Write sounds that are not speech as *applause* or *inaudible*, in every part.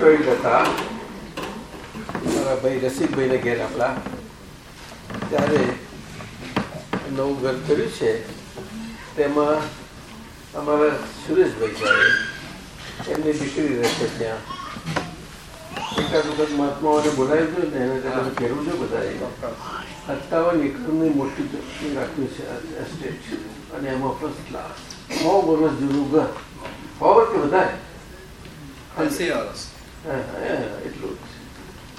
અમે હતા મારા ભાઈ રસિકભાઈને ઘેર આપણા ત્યારે નવું ઘર કર્યું છે. તેમાં અમારા સુરેશભાઈ છે એમની દીકરી રહે છે ત્યાં. એકાદ વખત મહાત્માઓને બોલાવ્યું હતું ને, એને તમે ફેરવું છે બધા સત્તાવન એકરની મોટી રાખ્યું છે એસ્ટેટ અને એમાં ફર્સ્ટ ક્લાસ સો વર્ષ જૂનું ઘર. સો વર્ષ કે વધારે વર્ષ એટલું જ.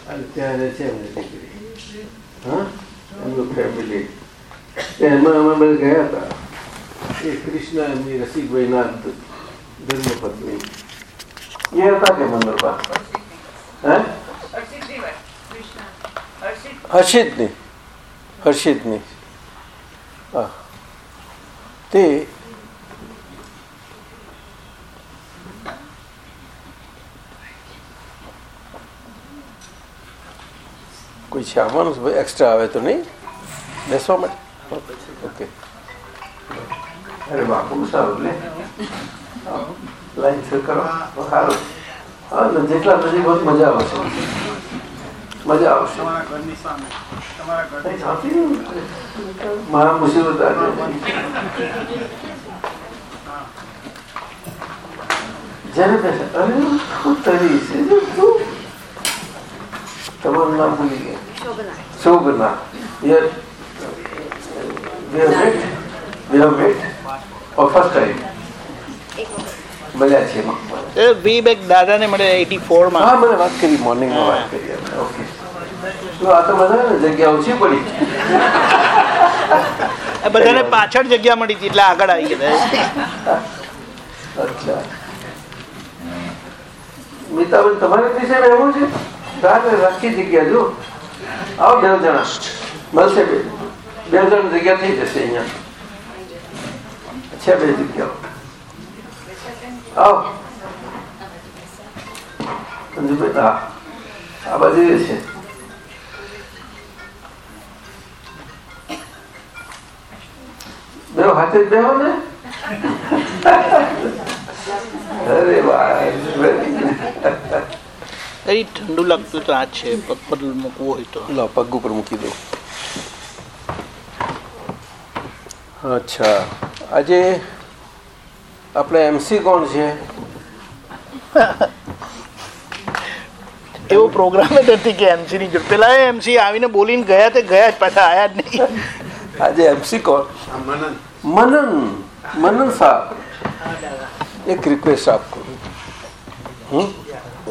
અને ત્યાં છે એમની દીકરી. હા? એમનું ફેમિલી એમાં અમે બધા ગયા હતા. એ કૃષ્ણ એમની રસિકભાઈના ધર્મપત્ની. એ હતા કે મંદિરમાં? હે? હર્ષિતની. હર્ષિતની. હા. તે કોઈ છે આવવાનું એક્સ્ટ્રા આવે તો નહીં બેસવા માટે ઓકે અરે બાપુ સારું લે લાઈન ફેર કરો તો સારું હા ને જેટલા નજીક હોય મજા આવશે મજા આવશે તમારા ઘરની સામે તમારા ઘર કઈ થતી નહીં. મારા મુસીબત આજે જેને બેસે અરે શું તરી છે તું તમારું નામ ભૂલી ગયા શોભના યર we have met we have met for first time. મળ્યા છીએ એ વી બેક દાદાને મળે એટી ફોરમાં હા મને વાત કરી મોર્નિંગમાં વાત કરી. ઓકે તો આ તો બધા ને જગ્યા ઓછી પડી બધાને પાછળ જગ્યા મળી હતી એટલે આગળ આવી ગયા. અચ્છા. મિતાબેન તમારે વિશે રહેવું છે? રાખી જગ્યા જો? આવો બે જણા મળશે બે બે જણ જગ્યા થઈ જશે અહીંયા છે બે જગ્યાઓ આવો સંજુભાઈ હા આ બાજુ એ છે બે હાથે જ બેહો ને અરે વાહ કઈ ઠંડુ લાગતું તો આ છે પગ પર મૂકવું હોય તો. લો પગ ઉપર મૂકી દો. અચ્છા. આજે આપણે એમસી કોણ છે? એવો પ્રોગ્રામ જ નથી કે એમસી ની જોડે. પેલા એમસી આવીને બોલીને ગયા તે ગયા જ પાછા આયા જ નહીં. આજે એમસી કોણ? મનન. મનન. મનન સાહેબ એક રિક્વેસ્ટ આપકો હમ?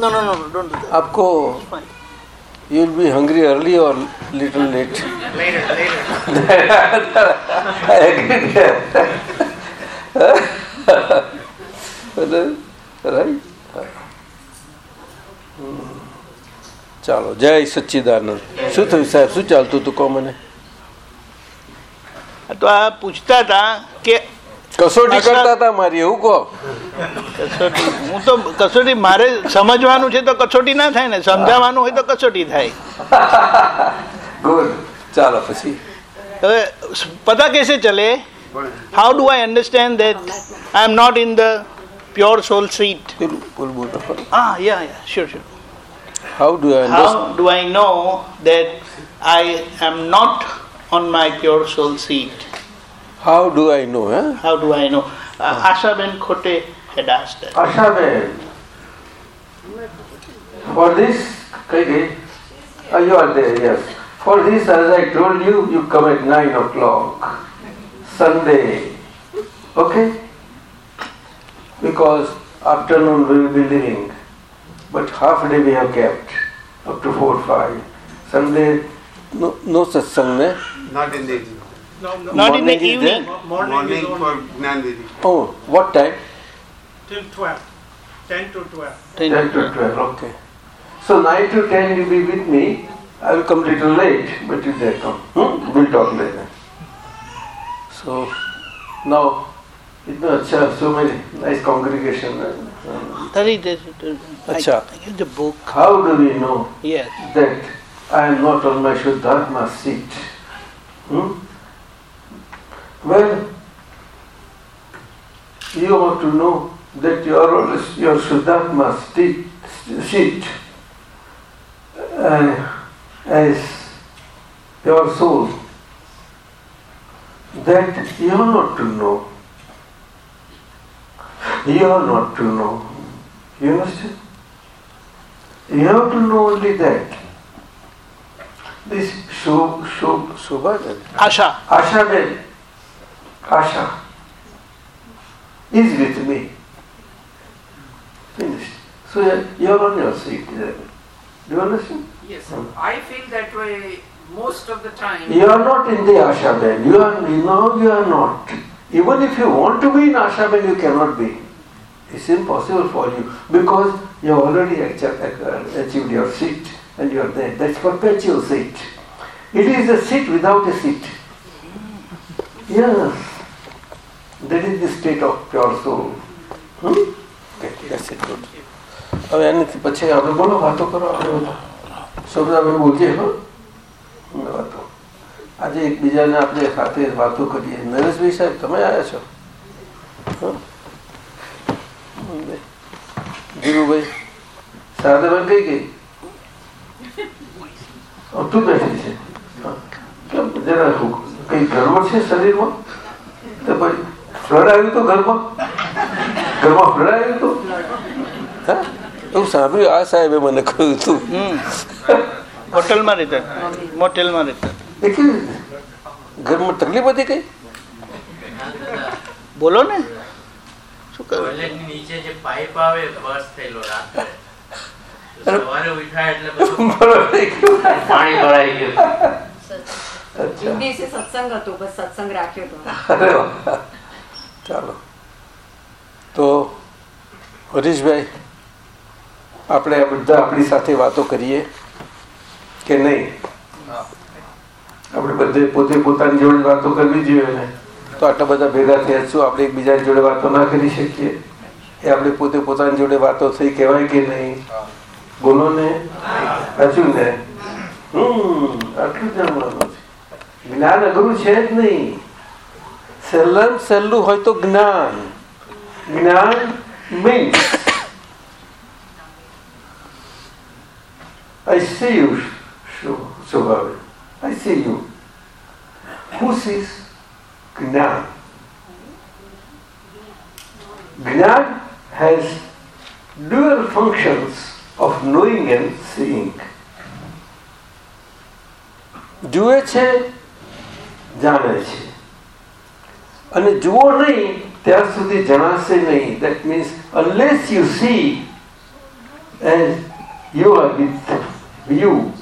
रिक्वेस्ट आपको हम्म? નો નો નો ડોન્ટ आपको you will be hungry early और लिटिल लेट રાઈટ ચાલો જય સચ્ચિદાનંદ શું થયું સાહેબ શું ચાલતું હતું કહો મને તો આ પૂછતા હતા કે કસોટી. કરતા હતા મારી એવું કહો કસોટી હું તો કસોટી મારે સમજવાનું છે તો કસોટી ના થાય ને સમજાવવાનું હોય તો કસોટી થાય ગુડ ચાલો પછી હવે પતા કેસે ચલે How do I understand that I am not in the pure soul seat? પેલું પેલું બોલો ખરું. Ah, yeah, yeah, sure, sure. How do I understand? How do I know that I am not on my pure soul seat? How do I know? Huh? How do I know? Uh, Asha Ben Khote had asked that. Ashaben, for this, Kaigi, oh, you are there, yes. For this, as I told you, you come at 9 o'clock, Sunday, okay? Because afternoon we will be leaving, but half day we have kept, up to 4 5. Sunday, no, no satsang, ne? Not in the evening. No, no. Not in the Morning is there? evening. Morning, Morning is for on Gnan Didi. Oh, what time? till 12. 10 to 12. 10 to 12, okay. So 9 to 10 you be with me. I will come little late, but you there come. Hmm? We'll talk later. So now, it's अच्छा, so many nice congregation. uh, Tari, there's- there's- I, Acha. I give the book. How do we know Yes. that I Well, you want to know that you are your Shuddharma seat, seat uh, as your soul. That you are not to know. You are not to know. You understand? You have to know only that. This Shub, Shub, Shubha, Asha. Asha Ben, Asha is with me. Finished. So you are on your seat. there. Do you understand? Yes, sir. I feel that way most of the time. You are not in the Asha Ben. You are know you are not. Even if you want to be in Asha Ben, you cannot be. It's impossible for you because you have already achieved your seat and you are there. That's perpetual seat. It is a seat without a seat. Yes. That is the state of pure soul. Hmm? Okay, that's it. Good. હવે એનાથી પછી આપણે બોલો વાતો કરો આપણે બધા શબ્દ બોલજે હો વાતો આજે એકબીજાને આપણે સાથે વાતો કરીએ નરેશભાઈ સાહેબ તમે આવ્યા છો હં? ધીરુભાઈ શારદાબેન કઈ ગઈ ઓ, તું બેઠી છે હં. કેમ જરા કઈ ગરબડ છે શરીરમાં? તો પછી ફ્લડ આવ્યું તો ઘરમાં? ઘરમાં ફ્લડ આવ્યું તો? હા? એવું સાંભળ્યું આ સાહેબે મને કહ્યું હતું હોટેલમાં રહેતા. મોટેલમાં રહેતા. ઘરમાં તકલીફ હતી કઈ? બોલો ને. શું કહ્યું? નીચે જે પાઇપ આવે બસ થયેલો રાત્રે. સવારે ઉઠાય એટલે *laughs* પાણી ભરાઈ ગયું. *laughs* અચ્છા દિવસે સત્સંગ હતો બસ સત્સંગ રાખ્યો હતો ચાલો તો હરીશભાઈ આપણે આ બધા આપણી સાથે વાતો કરીએ કે નહીં? આપણે બધે પોતે પોતાની જોડે વાતો કરવી જોઈએ ને? તો આટલા બધા ભેગા થયા છું આપણે એકબીજાની જોડે વાતો ના કરી શકીએ? એ આપણે પોતે પોતાની જોડે વાતો થઈ કહેવાય કે નહીં? બોલો ને. હજુ ને. હમ આટલું જાણવાનું જ્ઞાન અઘરું છે જ નહીં સહેલામ સહેલું હોય તો જ્ઞાન જ્ઞાન means I see you, Subhavi. I see you. Who sees Gnan? Gnan has dual functions of knowing and seeing. જુએ છે જાણે છે અને જુઓ નહીં ત્યાર સુધી જણાશે નહીં that means unless you see and you are with you.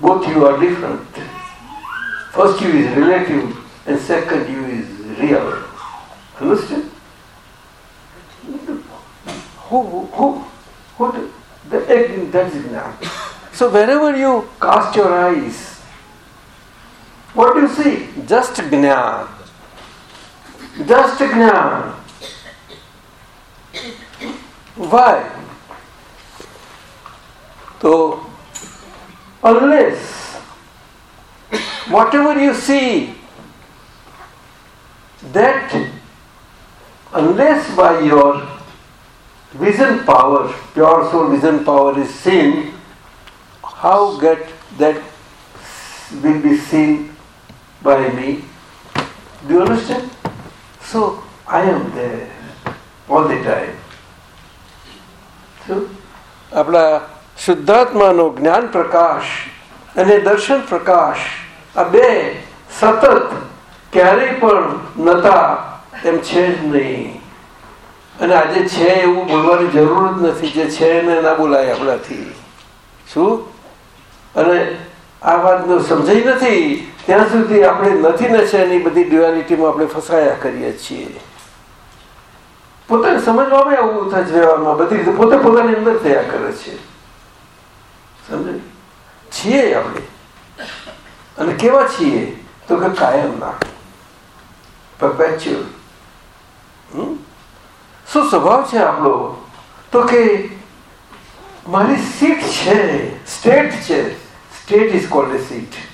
Both you are different. First you is relative and second you is real. Understand? Who, who, who, the- the, that is Gnan. So wherever you cast your eyes, what do you see? Just Gnan. Just Gnan. Why? So, unless whatever you see that unless by your vision power, pure soul vision power is seen, how get that will be seen by me? Do you understand? So I am there all the time. So, આપણા શુદ્ધાત્માનો જ્ઞાન પ્રકાશ અને દર્શન પ્રકાશ આ બે સતત ક્યારેય પણ નતા એમ છે જ નહીં અને આજે છે એવું બોલવાની જરૂર જ નથી જે છે એને ના બોલાય આપણાથી શું અને આ વાતનો સમજાઈ નથી ત્યાં સુધી આપણે નથી ને એની બધી ડ્યુઆલિટીમાં આપણે ફસાયા કરીએ છીએ. પોતાને સમજવામાં આવું થાય વ્યવહારમાં. બધી રીતે પોતે પોતાની અંદર થયા કરે છે. સમજે? છીએ આપણે. અને કેવા છીએ? તો કે કાયમ ના પરપેચ્યુઅલ શું સ્વભાવ છે આપણો? તો કે મારી સીટ છે. સ્ટેટ છે. State is called seat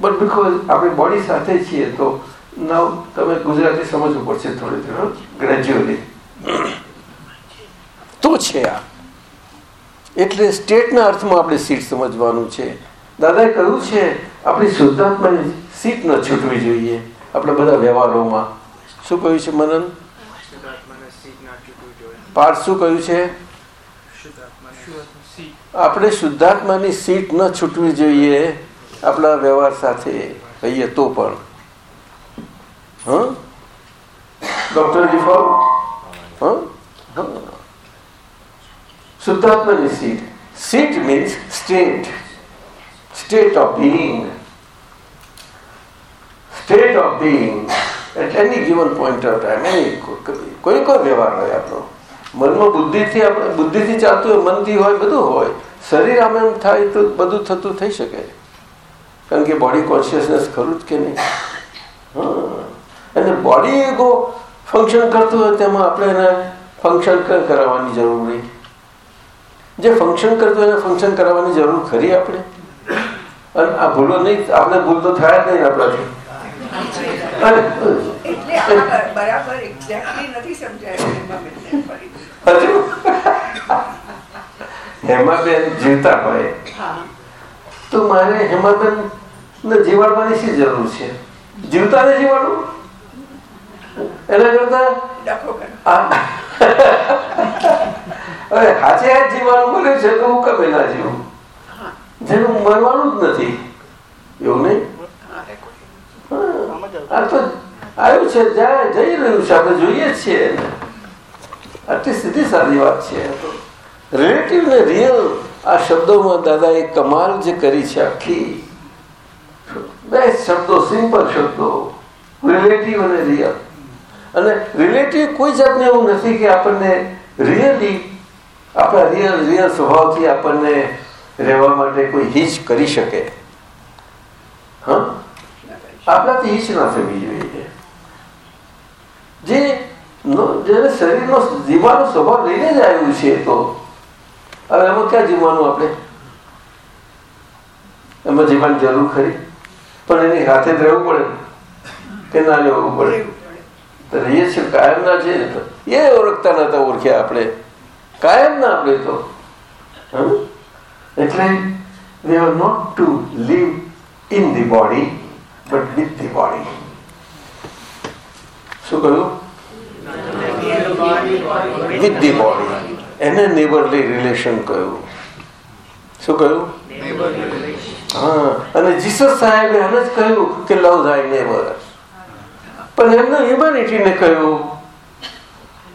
but because આપણે બોડી સાથે છીએ તો નાવ તમે ગુજરાતી સમજવું પડશે થોડી થોડું ગ્રેજ્યુઅલી તો છે આ. એટલે સ્ટેટના અર્થમાં આપણે સીટ સમજવાનું છે. દાદાએ કહ્યું છે આપણી શુદ્ધાત્માની સીટ ન છૂટવી જોઈએ આપણે બધા વ્યવહારોમાં. શું કહ્યું છે મનન? પાઠ શું કહ્યું છે? આપણે શુદ્ધાત્માની સીટ ન છૂટવી જોઈએ. આપણા વ્યવહાર સાથે કહીએ તો પણ હા ડોક્ટર ડિફોલ હા શુદ્ધાત્માની seat seat means state state of being state of being at any given point of time any કોઈ કોઈ વ્યવહાર હોય આપણો મનમાં બુદ્ધિથી આપણે બુદ્ધિથી ચાલતું હોય મનથી હોય બધું હોય શરીર આમ એમ થાય તો બધું થતું થઈ શકે કારણ કે બોડી કોન્શિયસનેસ ખરું જ કે નહીં? અને બોડી એગો ફંક્શન કરતું હોય તેમાં આપણે એને ફંક્શન કરાવવાની જરૂર નહીં જે ફંક્શન કરતું હોય એને ફંક્શન કરાવવાની જરૂર ખરી આપણે? અને આ ભૂલો નહીં આપણે ભૂલ તો થાય જ નહીં આપણાથી. હેમાબેન જીવતા હોય. તો મારે હેમાબેન જીવાડવાની શી જરૂર છે? જીવતા ને જીવાડવું એના કરતા? હવે હાચે હાથ જીવવાનું મળ્યું છે તો હું કમે ના જીવું? જેનું મરવાનું જ નથી. એવું નહીં? આ તો આવ્યું છે જાય જઈ રહ્યું છે. આપણે જોઈએ છીએ. આટલી સીધી સાદી વાત છે. રિલેટિવ ને રિયલ આ શબ્દોમાં દાદાએ કમાલ જે કરી છે આખી શબ્દો, સિમ્પલ શબ્દો. રિલેટિવ અને રિયલ અને રિલેટિવ કોઈ જાતને એવું નથી કે આપણને રિયલી આપણા રિયલ રિયલ સ્વભાવથી આપણને રહેવા માટે કોઈ હિચ કરી શકે. હા? આપણાથી હિચ ના થવી જોઈએ. જે જેને શરીરનો જીવાનો સ્વભાવ લઈને જ આવ્યું છે તો. હવે એમાં ક્યાં જીવવાનું આપણે? એમાં જીવવાની જરૂર ખરી? પણ એની હાથે જ રહેવું પડે કે ના રહેવું પડે તો રહીએ છીએ કાયમ ના છે ને તો એ ઓળખતા નતા ઓળખ્યા આપણે કાયમ ના આપણે તો હમ? એટલે we are not to live in the body but with the body શું કહ્યું with the body એને નેબરલી રિલેશન કહ્યું શું કહ્યું હા અને જીસસ સાહેબે એને જ કહ્યું કે લવ થાય નેબર પણ એમને હ્યુમેનિટીને કહ્યું.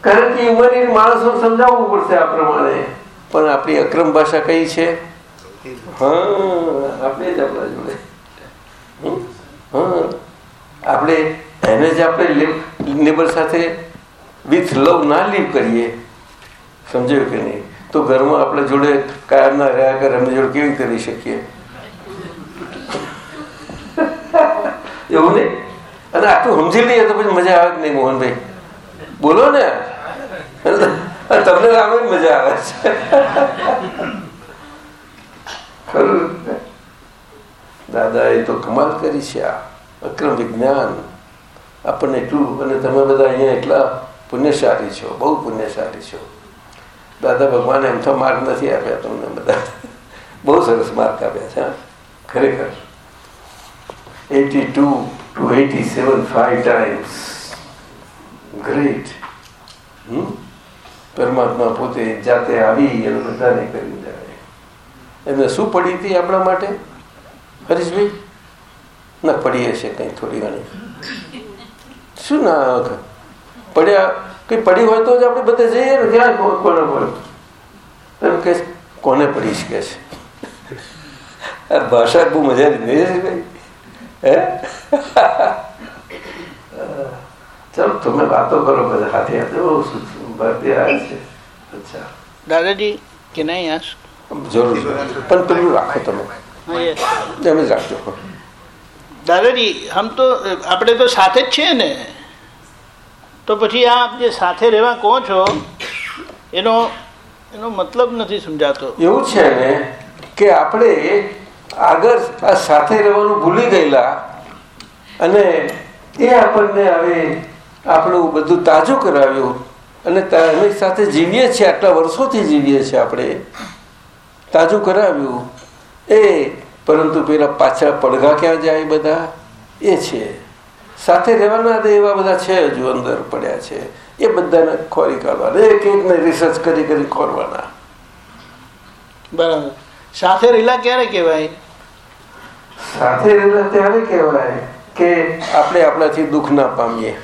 કારણ કે હ્યુમેનિટી માણસો સમજાવવું પડશે આ પ્રમાણે. પણ આપણી અક્રમ ભાષા કઈ છે? હા, આપણે જ આપણા જોડે? હા. આપણે એને જ આપણે નેબર સાથે વિથ લવ ના લીવ કરીએ. સમજાયું કે નહીં? તો ઘરમાં આપણે જોડે કાયમ ના રહ્યા કરે અમે જોડે કેવી કરી શકીએ? એવું નહીં અને આટલું સમજી લઈએ તો પછી મજા આવે કે નહીં મોહનભાઈ બોલો ને તમને આમે મજા આવે છે ખરું એ તો કમાલ કરી છે આ અક્રમ વિજ્ઞાન આપણને એટલું અને તમે બધા અહીંયા એટલા પુણ્યશાળી છો બહુ પુણ્યશાળી છો દાદા ભગવાને એમ તો માર્ગ નથી આપ્યા તમને બધા બહુ સરસ માર્ક આપ્યા છે. ખરેખર eighty two two eighty seven great. hmm? પરમાત્મા પોતે જાતે આવી અને બધાને કરી જાય એમને શું પડી હતી આપણા માટે? હરીશભાઈ? ના પડી હશે કંઈ થોડી ઘણી. શું ના પડ્યા, કંઈ પડી હોય તો જ આપણે બધા જઈએ ને, ક્યાં કોને પડે? એમ કે કોને પડી શકે છે? ભાષા બહુ મજાની, નહીં ભાઈ ચાલો તમે વાતો કરો બધા હાથે હાથે. બહુ આ છે. અચ્છા. દાદાજી કે નહીં આસ જરૂર પણ પેલું રાખો તમે. તમે જ રાખજો. દાદાજી હમ તો આપણે તો સાથે જ છીએ ને. તો પછી આ આપ જે સાથે રહેવા કહો છો એનો એનો મતલબ નથી સમજાતો. એવું છે ને કે આપણે આગળ આ સાથે રહેવાનું ભૂલી ગયેલા અને એ આપણને હવે આપણું બધું તાજું કરાવ્યું અને એની સાથે જીવીએ છીએ, આટલા વર્ષોથી જીવીએ છીએ આપણે. તાજું કરાવ્યું. એ, પરંતુ પેલા પાછળ પડઘા ક્યાં જાય બધા? એ છે. સાથે રહેવાના એવા બધા છે હજુ અંદર પડ્યા છે. એ બધાને ખોરી કાઢવાના. એક એકને રિસર્ચ કરી કરી ખોરવાના. બરાબર. સાથે રહેલા ક્યારે કહેવાય? સાથે રહેલા ત્યારે કહેવાય કે આપણે આપણાથી દુઃખ ના પામીએ.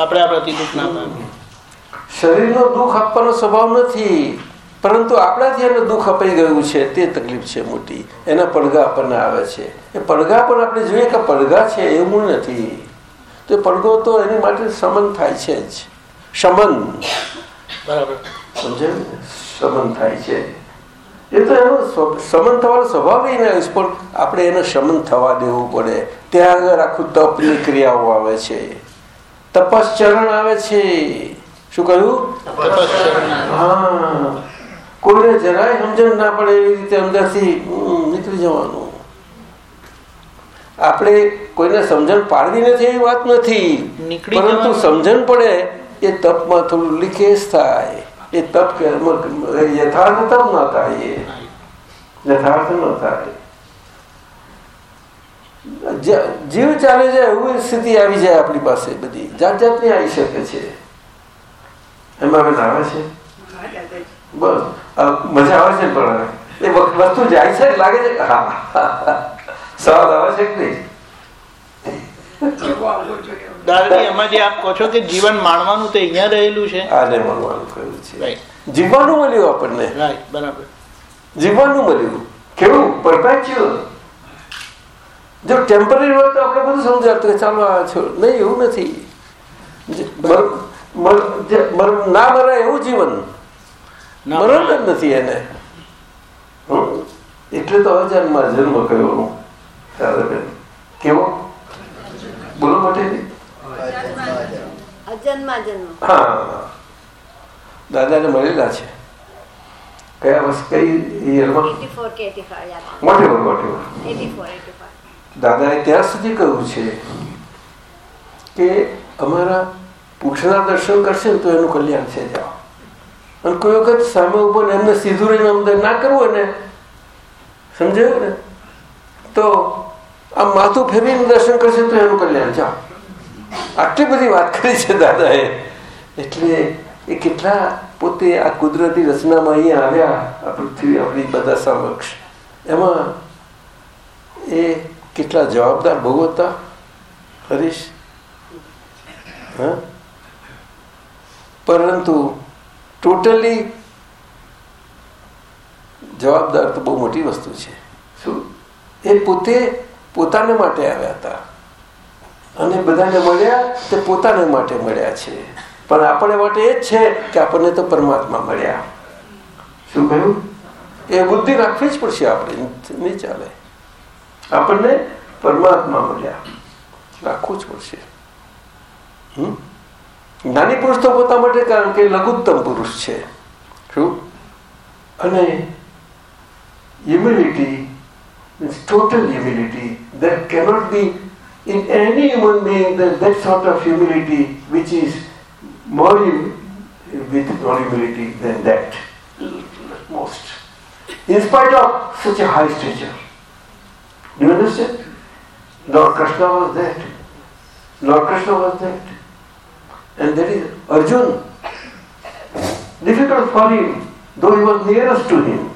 આપણે આપણાથી દુઃખ ના પામીએ. શરીરનો દુઃખ આપવાનો સ્વભાવ નથી પરંતુ આપણાથી એને દુઃખ અપાઈ ગયું છે તે તકલીફ છે મોટી. એના પડઘા આપણને આવે છે. એ પડઘા પણ આપણે જોઈએ કે પડઘા છે એવું નથી. તો પડઘો તો એની માટે સમન થાય છે જ. શમન બરાબર. સમજાયું? શમન થાય છે. એ તો એનો શમન થવાનો સ્વભાવ ય ના પણ આપણે એને શમન થવા દેવું પડે. ત્યાં આગળ આખું તપની ક્રિયાઓ આવે છે. તપશ્ચરણ આવે છે. શું કહ્યું? હા. કોઈને જરાય સમજણ ના પડે એવી રીતે અંદરથી હમ, નીકળી જવાનું. આપણે કોઈને સમજણ પાડવી નથી એવી વાત નથી. પરંતુ સમજણ પડે એ તપમાં થોડું લીકેજ થાય. એ તપ યથાર્થ તપ ન થાય એ યથાર્થ ન થાય જીવ ચાલે છે એવું સ્થિતિ આવી જાય આપણી પાસે બધી જાત જાતની આવી શકે છે એમાં હવે આવે છે? બસ. મજા આવે છે પણ એ વસ્તુ જાય છે, લાગે છે હા સ્વાદ આવે છે કે નહીં? દાદાજી એમાં જે આપ કહો છો કે જીવન માણવાનું તે અહીંયા રહેલું છે? આને મળવાનું કહ્યું છે. જીવવાનું મળ્યું આપણને? રાઈટ બરાબર. જીવવાનું મળ્યું. કેવું? પરપેચ્યુઅલ જો ટેમ્પરરી હોય તો આપણે બધું સમજાતું ચાલો આ છો. નહીં એવું નથી. ના મરાય એવું જીવન. મરણ જ નથી એને? એટલે તો અજન્મા જન્મ કયો? દાદાબેન કેવો? બોલો માટે હા. દાદાને મળેલા છે. કયા વર્ષ કઈ દાદાએ ત્યાં સુધી કહ્યું છે કે અમારા પૂછના દર્શન કરશે ને તો એનું કલ્યાણ છે જાઓ અને કોઈ વખત સામે ઊભો ને એમને સીધું રહીને અમને ના કરવું ને સમજાયું ને? તો આમ માથું ફેરવીને દર્શન કરશે તો એનું કલ્યાણ. જાઓ. આટલી બધી વાત કરી છે દાદાએ. એટલે એ કેટલા પોતે આ કુદરતી રચનામાં અહીંયા આવ્યા આ પૃથ્વી આપણી બધા સમક્ષ. એમાં એ કેટલા જવાબદાર બહુ હતા હરીશ? હા? પરંતુ ટોટલી જવાબદાર તો બહુ મોટી વસ્તુ છે. શું? એ પોતે પોતાને માટે આવ્યા હતા. અને બધાને મળ્યા તે પોતાને માટે મળ્યા છે. પણ આપણે માટે એ જ છે કે આપણને તો પરમાત્મા મળ્યા. શું કહ્યું? એ બુદ્ધિ રાખવી જ પડશે આપણે. નહીં ચાલે. આપણને પરમાત્મા મળ્યા. રાખવું જ પડશે? જ્ઞાની પુરુષ તો પોતા માટે કારણ કે લઘુત્તમ પુરુષ છે. શું? અને humility total humility. There cannot be in any human being that, that sort of humility which is more with more humility than that. Most. In spite of such a high stature. Do you understand? Lord Krishna was that. Lord Krishna was that. And that is Arjun. Difficult for him, though he was nearest to him.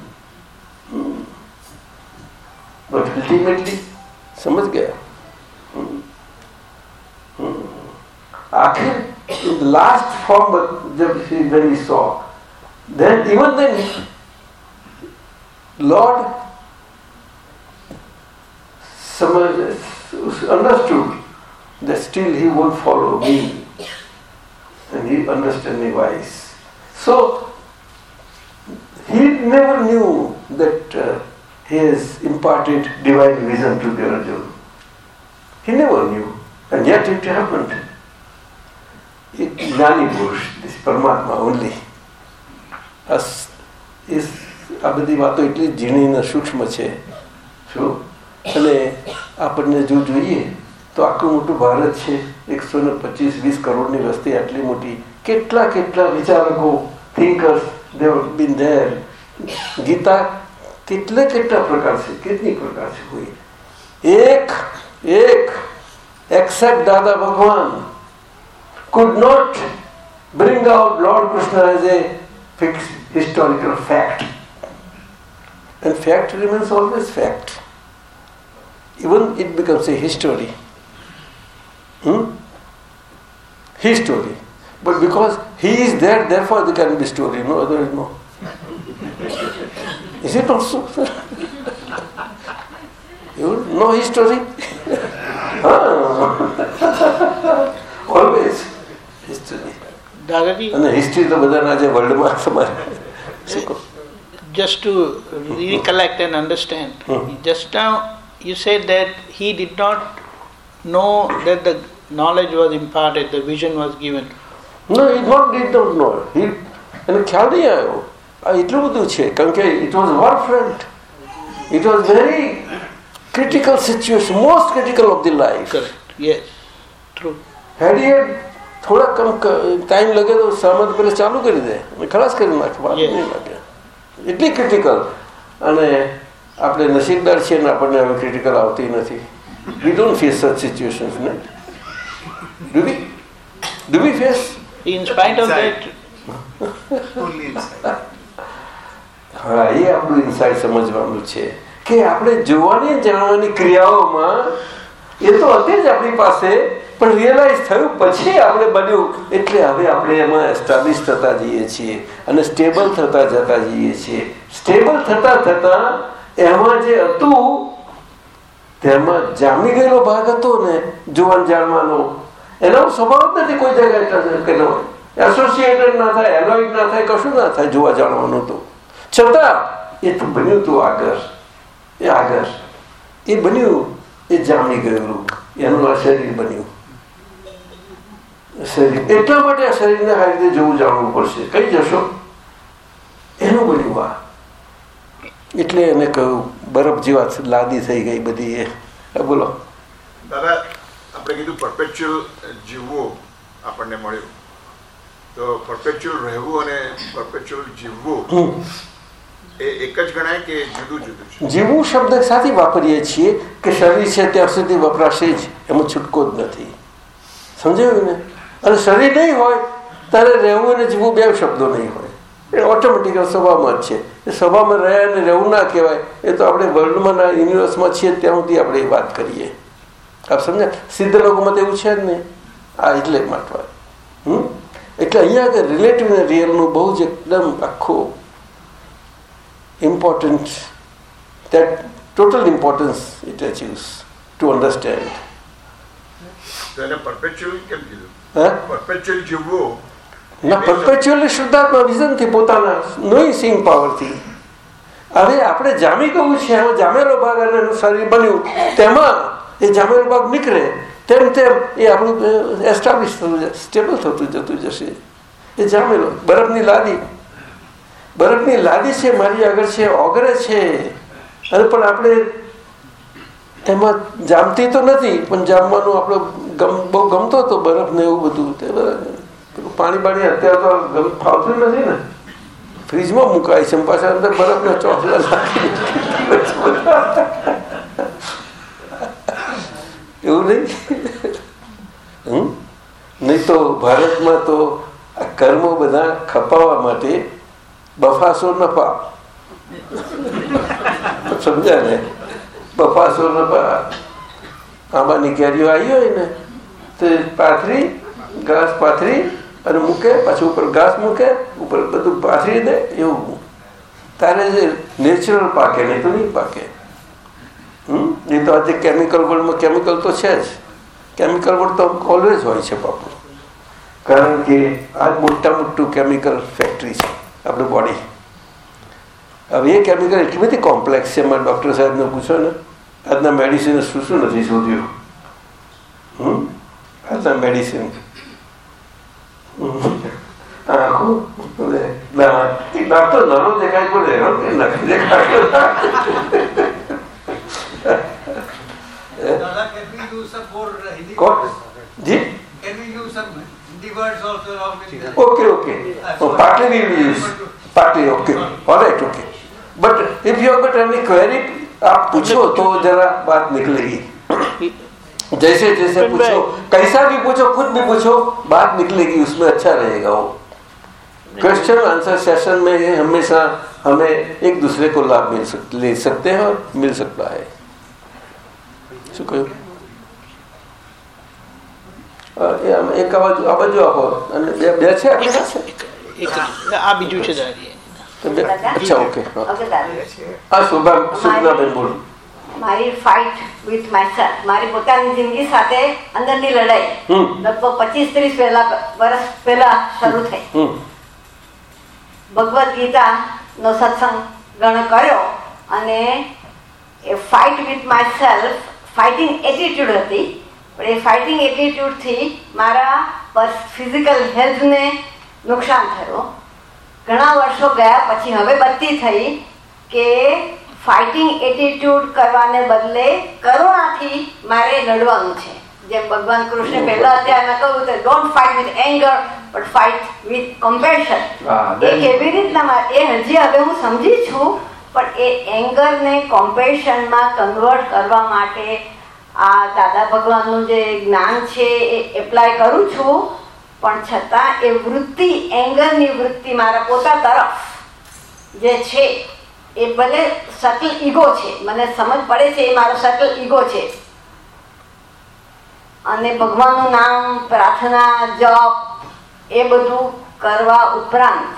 Hmm. But ultimately, समझ गए? आखिर last form जब very saw then even then lord समझ understood the still he vote follow me and he understand me wise so he never knew that he has imparted divine wisdom to the Arjuna. He never knew, and yet it happened. It, Jnani Purush, this Paramatma only, as is આ બધી વાતો એટલી ઝીણીને સૂક્ષ્મ છે શું અને આપણને જો જોઈએ તો આખું મોટું ભારત છે એકસો ને પચીસ વીસ કરોડની વસ્તી આટલી મોટી કેટલા કેટલા વિચારકો thinkers they've been there Gita कितने कितना प्रकार से कितनी प्रकार से हुई एक एक एक्सेप्ट दादा भगवान could not bring out Lord Krishna as a fixed historical fact. And fact remains always fact. Even it becomes a history. Hmm? History. But because he is there, therefore there can be story, no otherwise no. Is it also? *laughs* you know history? *laughs* *laughs* Ah. Always history. દાદાજી અને history તો બધાના આજે વર્લ્ડમાં તમારે શું કહો just to recollect and understand, Hmm. just now you said that he did not know that the knowledge was imparted, the vision was given. No it not did not no he એને ખ્યાલ નહીં આવ્યો આ એટલું બધું છે કારણ કે it was war front it was very critical situation most critical of the life. Had had થોડાક કમ ટાઈમ લગે તો સામાન પેલે ચાલુ કરી દે અને ખલાસ કરી નાખે વાત નહીં લાગે એટલી ક્રિટિકલ અને આપણે નસીબદાર છીએ ને આપણને હવે ક્રિટિકલ આવતી નથી we don't face such situations ને do we do we face in spite of that that, in inside. હા, એ આપણું ઇન્સાઇટ સમજવાનું છે. કે આપણે જોવાની જાણવાની ક્રિયાઓમાં એ તો હતી જ આપણી પાસે, પણ રિયલાઇઝ થયું પછી આપણે બન્યું. એટલે હવે આપણે એમાં એસ્ટાબ્લિશ થતા જઈએ છીએ અને સ્ટેબલ થતા જતા જઈએ છીએ. સ્ટેબલ થતા થતા એમાં જે હતું, તેમાં જામી ગયેલો ભાગ હતો ને, જોવાન, જાણવાનો. એનો સ્વભાવ નથી કોઈ જગ્યાએ એસોસિએટેડ ના થાય એલોઇડ ના થાય, કશું ના થાય, જોવા, જાણવાનું તો. છતાં એ તો બન્યું તું આગળ. એ આગળ. એ બન્યું એ જામી ગયેલું. એનું આ શરીર બન્યું. શરીર. એટલા માટે આ શરીરને આ રીતે જોવું જાણવું પડશે. કઈ જશો? એનું બન્યું આ. એટલે એને કહ્યું બરફ જેવા લાદી થઈ ગઈ બધી એ. બોલો. દાદા આપણે કીધું પરપેચ્યુઅલ જીવવું આપણને મળ્યું. તો પરપેચ્યુઅલ રહેવું અને પરપેચ્યુઅલ જીવવું. એ એક જ ગણાય કે જુદું જુદું છે? જીવવું શબ્દ સાથે વાપરીએ છીએ કે શરીર છે ત્યાં સુધી વપરાશે જ, એમાં છૂટકો જ નથી. સમજાયું ને? અને શરીર નહીં હોય, ત્યારે રહેવું અને જીવવું બે શબ્દો નહીં હોય. એ ઓટોમેટિકલ સ્વભાવમાં જ છે. એ સ્વભાવમાં રહ્યા અને રહેવું ના કહેવાય, એ તો આપણે વર્લ્ડમાં ના યુનિવર્સમાં છીએ, ત્યાં સુધી આપણે એ વાત કરીએ. આપ સમજ્યા? સિદ્ધ લોકોમાં તો એવું છે જ નહીં. આ એટલે માટવા હમ? એટલે અહીંયા આગળ રિલેટિવ રિયલનું બહુ જ એકદમ આખું important that total importance it achieves to understand. તો એને પરપેચ્યુઅલ કેમ કીધું પરપેચ્યુઅલ જીવવું ના પરપેચ્યુઅલી શુદ્ધાત્મા વિઝનથી પોતાના નોઈ સિંગ પાવરથી હવે આપણે જામી ગયું છે જામેલો ભાગ અને શરીર બન્યું તેમાં એ જામેલો ભાગ નીકળે તેમ તેમ એ આપણું એસ્ટાબ્લિશ થતું સ્ટેબલ થતું જતું જશે એ જામેલો બરફની લાદી બરફની લાદી છે, મારી આગળ છે ઓગરે છે. અને પણ આપણે એમાં જામતી તો નથી, પણ જામવાનું આપણો ગમ, બહુ ગમતો હતો બરફ ને એવું બધું. તે પેલું પાણી બાણી અત્યારે તો ફાવતું નથી ને. ફ્રીજમાં મુકાય છે પાછા અંદર બરફના ચોસલા નાખી. એવું નહીં? હમ? નહીં તો ભારતમાં તો આ કર્મો બધા ખપાવવા માટે બફાસો નફા સમજ્યા ને બફાસો નફા આંબાની કેરીઓ આવી હોય ને, તો પાથરી, ઘાસ પાથરી અને મૂકે, પાછું ઉપર ઘાસ મૂકે, ઉપર બધું પાથરી દે, એવું તારે જે નેચરલ પાકે નહીં તો નહીં પાકે. હમ? એ તો આજે કેમિકલ વર્લ્ડમાં કેમિકલ તો છે જ. કેમિકલ વર્લ્ડ તો ઓલવેઝ હોય છે બાપુ. કારણ કે આ મોટા મોટું કેમિકલ ફેક્ટરી છે. આપણું બોડી હવે એ કેમિકલ એટલી બધી કોમ્પ્લેક્સ છે મારા ડૉક્ટર સાહેબને પૂછો ને આજના મેડિસિન શું શું નથી શોધ્યું હમ આજના મેડિસિન આખું ડૉક્ટર નાનો દેખાય પડે નથી દેખાય Dada, can we use some more uh, Hindi કોણ words? G The words also along with the... Okay, okay. Uh, so partly we will use. Partly, okay. All right, okay. But if you have got any query, आप पूछो तो जरा बात निकलेगी जैसे जैसे पूछो कैसा भी पूछो खुद भी पूछो बात निकलेगी उसमें अच्छा रहेगा वो क्वेश्चन आंसर सेशन में हमेशा हमें एक दूसरे को लाभ मिल सकते ले सकते हैं और मिल सकता है એક આ બાજુ આપો. અને બે બે છે? આપણી પાસે એક આ બીજું છે અચ્છા ઓકે. આ હા. શુભા બોલો. મારી ફાઇટ વિથ માયસેલ્ફ મારી પોતાની જિંદગી સાથે અંદરની લડાઈ લગભગ પચીસ ત્રીસ પહેલા વર્ષ પહેલા શરૂ થઈ. ભગવદ ગીતા નો સત્સંગ ગણ કર્યો અને એ fight with myself fighting attitude હતી. પણ એ ફાઇટિંગ એટીટ્યુડથી મારા ફિઝિકલ હેલ્થને નુકસાન થયું. ઘણા વર્ષો ગયા પછી હવે બત્તી થઈ કે ફાઇટિંગ એટીટ્યુડ કરવાને બદલે કરુણાથી મારે લડવાનું છે. જેમ ભગવાન કૃષ્ણ પહેલા અત્યારે કહ્યું કે don't fight with anger but fight with compassion એ કેવી રીતના મારે એ હજી હવે હું સમજી છું પણ એ એંગરને કોમ્પેશનમાં કન્વર્ટ કરવા માટે આ દાદા ભગવાનનું જે જ્ઞાન છે એ એપ્લાય કરું છું. પણ છતાં એ વૃત્તિ એંગરની વૃત્તિ મારા પોતા તરફ જે છે એ ભલે સટલ ઈગો છે. મને સમજ પડે છે એ મારો સટલ ઈગો છે. અને ભગવાનનું નામ, પ્રાર્થના, જપ એ બધું કરવા ઉપરાંત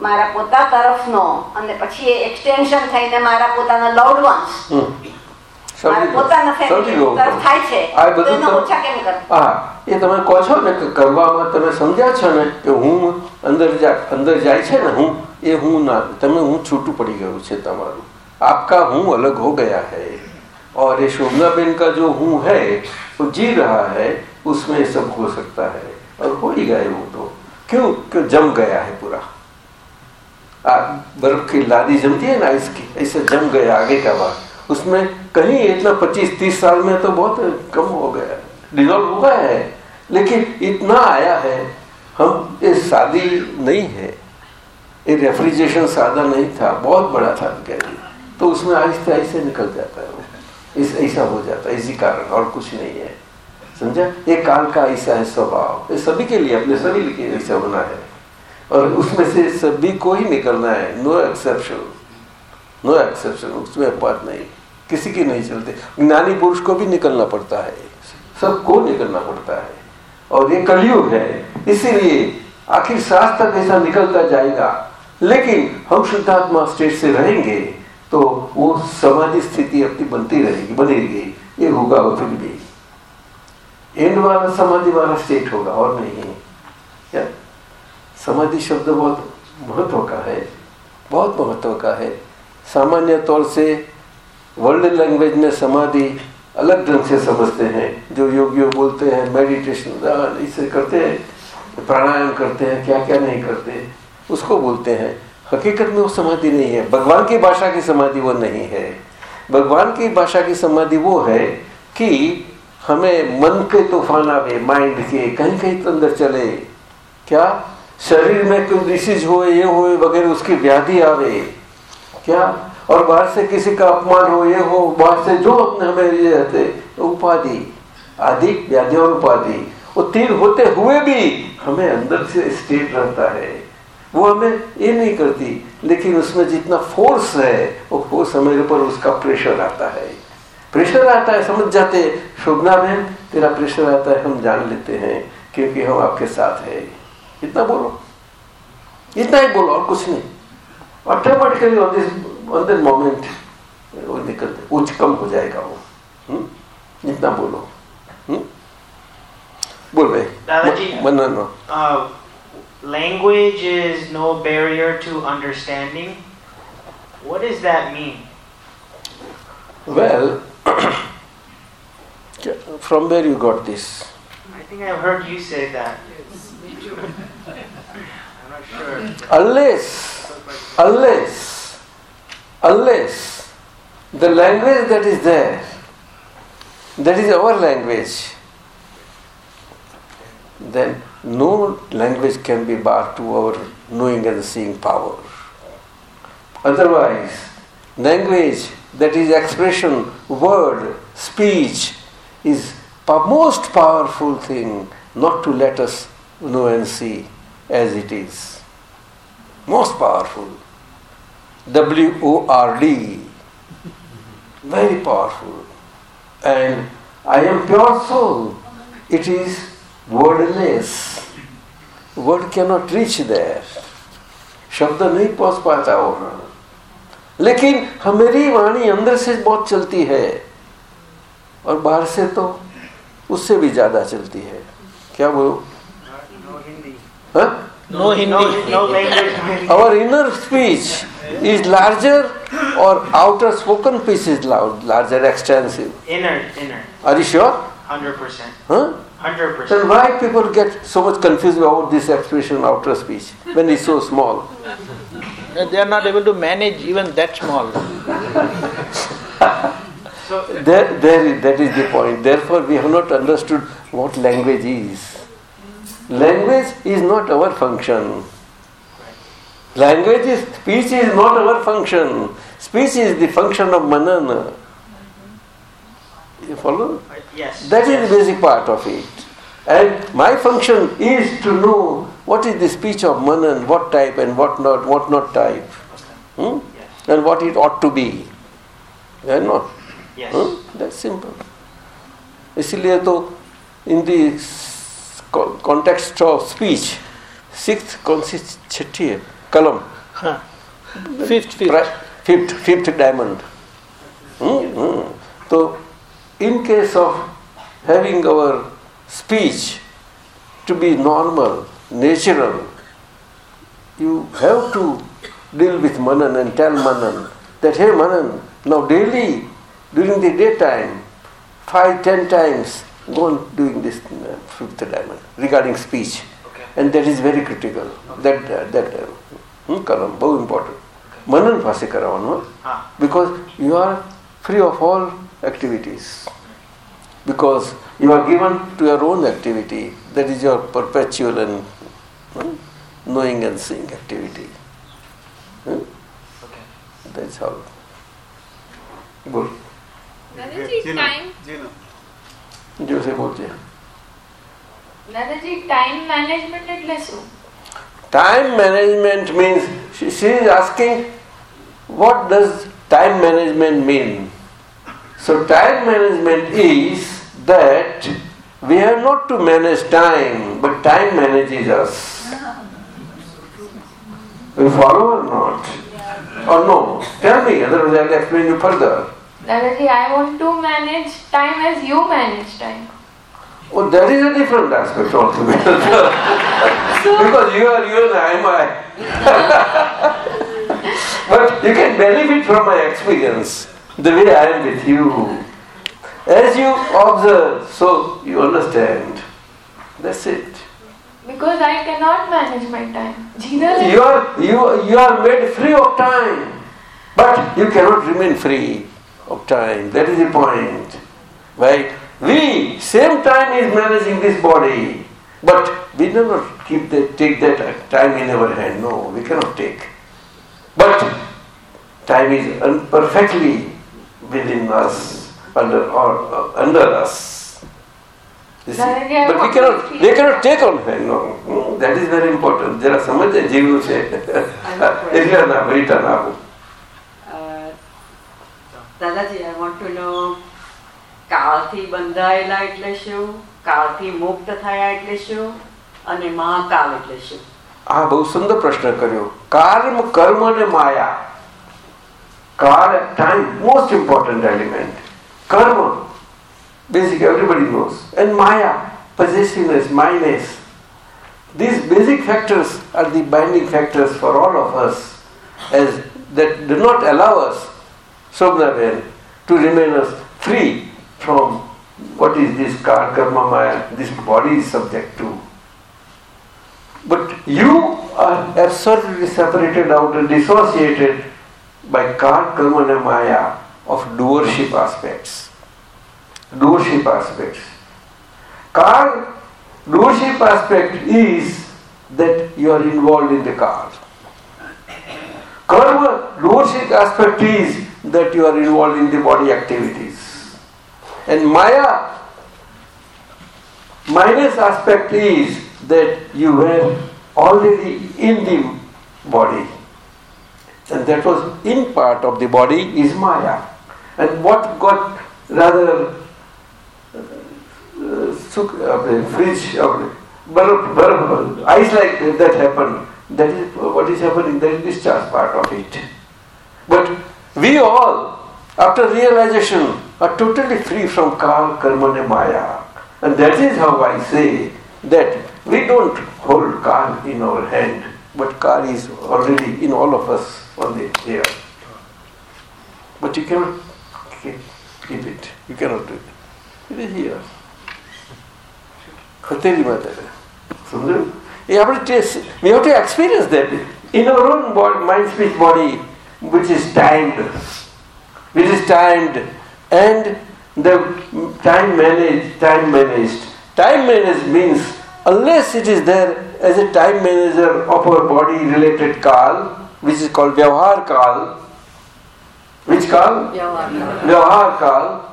મારા પોતા તરફનો અને પછી એ એક્સટેન્શન થઈને મારા પોતાના લવડ વન્સ પોતાના ગયો. સમજી ફેમિલી ગયો. તરફ થાય છે આ તો બધું એનો તમે- ઓછા કેમ કરું હા એ તમે કહો છો ને કે કરવામાં તમે સમજ્યા છો ને કે હું અંદર જા અંદર જાય છે ને હું એ હું ના તમે હું છૂટું પડી ગયું છે તમારું आपका हूँ अलग हो गया है और ये शोभना बेन का जो हूँ है वो जी रहा है उसमें सब हो सकता है और हो ही गए वो तो क्यों क्यों जम गया है पूरा आ, बर्फ की लादी जमती है ना इसकी ऐसे जम गया आगे का भाग उसमें कहीं इतना पच्चीस, तीस साल में तो बहुत कम हो गया। डिजोल्व हुआ है। लेकिन इतना आया है, हम, ये शादी नहीं है। ये रेफ्रिजरेशन सादा नहीं था, बहुत बड़ा था गैरी तो उसमें आहिस्ते आहिस्ते निकल जाता है वो। इस, ऐसा हो जाता है, इसी कारण, और कुछ नहीं है। समझा? ये काल का ऐसा है स्वभाव। ये सभी के लिए, अपने सभी लिए ऐसा होना है। और उसमें से सभी को ही निकलना है। नो एक्सेप्शन नो एक्सेप्शन उसमें बात नहीं। किसी की नहीं चलते। ज्ञानी पुरुष को भी निकलना पड़ता है। सबको निकलना पड़ता है। और ये कलयुग है, इसीलिए आखिर सांस तक ऐसा निकलता जाएगा। लेकिन हम शुद्धात्मा स्टेट से रहेंगे तो वो समाधि स्थिति अपनी बनती रहेगी, बनेगी। ये होगा वो फिर भी। एंड वाला समाधि वाला स्टेट होगा, और नहीं क्या समाधि शब्द बहुत महत्व का है। बहुत महत्व का है। सामान्य तौर से वर्ल्ड लैंग्वेज में समाधि अलग ढंग से समझते हैं, जो योगियों बोलते हैं मेडिटेशन इसे करते हैं, प्राणायाम करते हैं क्या क्या नहीं करते, उसको बोलते हैं। हकीकत में वो समाधि नहीं है। भगवान की भाषा की समाधि वो नहीं है। भगवान की भाषा की समाधि वो है कि हमें मन के तूफ़ान आवे माइंड के कहीं कहीं तो अंदर चले। क्या? शरीर में कोई डिसीज हो ये हो वगैरह उसकी व्याधि आवे। क्या? और बाहर से किसी का अपमान हो, ये हो, बाहर से जो अपने हमें ये रहते उपाधि, आदि व्याधि और उपाधि, वो तीन होते हुए भी हमें अंदर से स्टेट रहता है। वो हमें ये नहीं करती, लेकिन उसमें जितना फोर्स है, वो फोर्स हमारे ऊपर उसका प्रेशर आता है। प्रेशर आता है, समझ जाते, शोभना बहन, तेरा प्रेशर आता है, हम जान लेते हैं, क्योंकि हम आपके साथ है। इतना बोलो। इतना ही बोलो, और कुछ नहीं। Automatically on this on this moment वो निकल उच्च कम हो जाएगा वो हुँ? इतना बोलो हुँ? बोल भाई दादाजी मनन no uh, language is no barrier to understanding. What does that mean? Well, *coughs* from where you got this? I think I've heard you say that. *laughs* I'm not sure. Unless, unless, unless the language that is there, that is our language, then no language can be barred to our knowing and seeing power. Otherwise, language that is expression, word, speech is the most powerful thing not to let us know and see as it is. Most powerful. W O R D. Very powerful. And I am pure soul. It is wordless. Word cannot reach there. शब्द नहीं पहुँच पाता और लेकिन हमारी वाणी अंदर से बहुत चलती है और बाहर से तो उससे भी ज़्यादा चलती है क्या बोलो no Hindi our inner speech language. Our inner speech is larger or outer spoken speech is loud, larger, extensive. Inner, inner. Are you sure? Hundred percent. Huh? 100%. Then percent. why people get so much confused about this expression outer speech when it's so small? They are not able to manage even that small. So There, there, that is the point. Therefore, we have not understood what language is. Language is not our function. Language is, speech is not our function. Speech is the function of manana. You follow? uh, yes. That is yes. the basic part of it. And my function is to know what is the speech of Manan, what type and what not, what not type. Hmm? Yes. And what it ought to be. Yeah, not. Yes. Hmm? That's simple. इसीलिए तो in the context of speech six कौन सी छठी है column. Huh. Fifth, fifth. Fifth, fifth diamond. Mm-hmm. So, in case of having our speech to be normal, natural, you have to deal with Manan and tell Manan that, hey Manan, now daily, during the daytime, five, ten times, go on doing this uh, fifth diamond regarding speech. Okay. And that is very critical. Okay. That, uh, that uh, hmm, column, very important. Manan પાસે કરાવવાનો Ah. because you are free of all activities. Because you are given to your own activity. That is your perpetual and hmm, knowing and seeing activity. Hmm? Okay. That's how. બોલ દાદાજી time જો છે બોલજે દાદાજી time management એટલે શું Time management means, she, she is asking, what does time management mean? So, time management is that we have not to manage time, but time manages us. You follow or not? Yeah. Or no? Tell me, otherwise I'll explain you further. Dadaji, I want to manage time as you manage time. Oh, that is a different aspect altogether. *laughs* because you are you and I am I. *laughs* but you can benefit from my experience, the way I am with you. As you observe, so you understand. That's it. because I cannot manage my time. Generally, You are you you are made free of time, but you cannot remain free. of time. That is the point. Right? We, same time is managing this body, but we never keep that, take that time in our hand. No, we cannot take. But time is un- perfectly within us, under or uh, under us. You see? Then again, But we what cannot, we they cannot take on hand. No, Hmm, that is very important. જરા સમજે જીવનું છે એટલે ના return આપું Uh, દાદાજી I want to નો કાળથી બંધાયેલા એટલે શું કાળથી મુક્ત થયા એટલે શું અને મહાકાલ એટલે શું આ બહુ સુંદર પ્રશ્ન કર્યો કર્મ કર્મ અને માયા કાળ ટાઈમ મોસ્ટ ઇમ્પોર્ટન્ટ એલિમેન્ટ કર્મ basic everybody knows and maya possessiveness minus these basic factors are the binding factors for all of us as that do not allow us Sobnaven to remain us free from what is this kar karma maya this body is subject to but you are absolutely separated out and dissociated by kar karma and maya of doership aspects doership aspects. Car doership aspect is that you are involved in the car. Karma doership aspect is that you are involved in the body activities. And Maya, minus aspect is that you were already in the body. And that was in part of the body is Maya. And what got rather uh, suk, uh, fridge, ice like that happened. That is what is happening, that is discharge part of it. But we all, after realization, are totally free from Kal, Karma and Maya. And that is how I say that we don't hold Kal in our hand, but Kal is already in all of us on the air. But you cannot keep it. You cannot do it. It is here. ખતેરીમાં ત્યારે સમજો એ આપણે test we have to experience that in our own mind, speech, body, which is timed, which is timed and the time managed time managed time managed means unless it is there as a time manager of our body related kal which is called vyavhar kal which kal vyavhar kal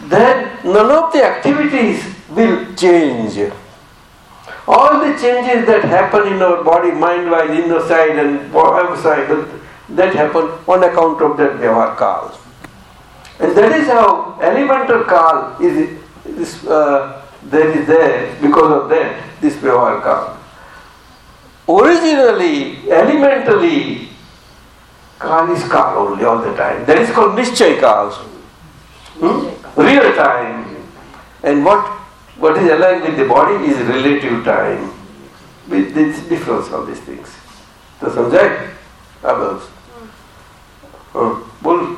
then none of the activities will change. All the changes that happen in our body, mind wise, inner side and outside, that happen on account of that Vyavahar Kal. And that is how elemental Kal is, This uh, that is there because of that, this Vyavahar Kal. Originally, elementally, Kal is Kal only all the time. That is called Nischay Kal. Hmm? Real time. And what, what is aligned with the body is relative time. With this difference of these things. तो समझे अब Bull.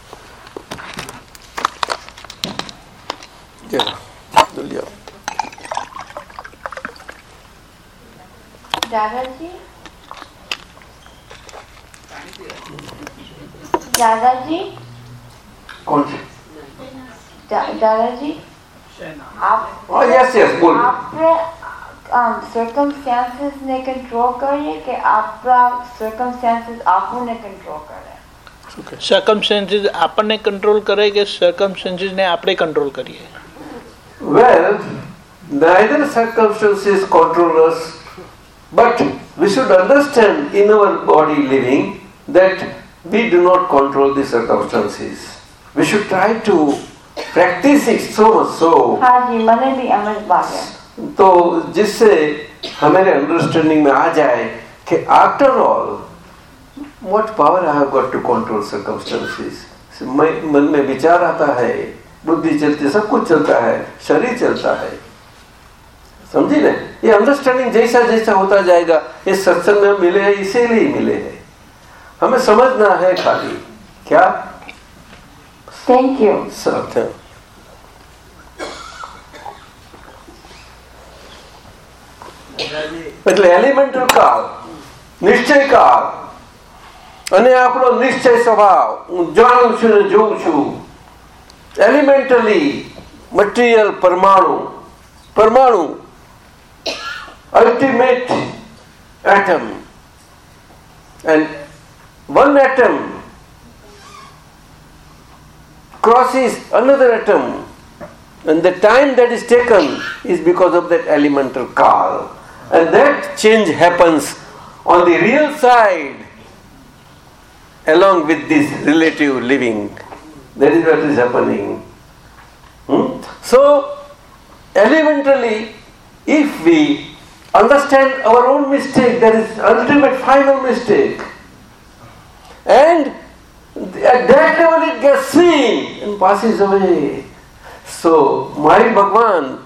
જરા, જલ્દી આપો દાદાજી દાદાજી कौन से दा- दादाजी आप Oh, yes, yes, बोल આપણે circumstances ને કંટ્રોલ કરીએ કે આપણા circumstances આપણને કંટ્રોલ કરે સર્કમસ્ટેન્સીસ આપણને કંટ્રોલ કરે કે સર્કમસ્ટેન્સીસને આપણે કંટ્રોલ કરીએ Well, neither circumstances control us, but we should understand in our body living that we do not control the circumstances. We should try to practice it so much so. हाँ जी मैंने भी अमर बात तो जिससे हमारे अंडरस्टैंडिंग में आ जाए कि after all what power I have got to control circumstances मन में विचार आता है बुद्धि चलती है सब कुछ चलता है शरीर चलता है समझी ना ये अंडरस्टैंडिंग जैसा जैसा होता जाएगा ये सत्संग में मिले हैं इसीलिए मिले हैं हमें समझना है खाली क्या थैंक यू सत्य એટલે એલિમેન્ટલ કાળ નિશ્ચય કાળ અને આપણો નિશ્ચય સ્વભાવ હું જાણું છું ને જોઉં છું elementally material Parmanu, Parmanu, ultimate atom. And one atom crosses another atom, and the time that is taken is because of that elemental call. And that change happens on the real side along with this relative living that is what is happening. Hmm? so elementally if we understand our own mistake that is ultimate final mistake and at that level it gets seen and passes away. So my Bhagwan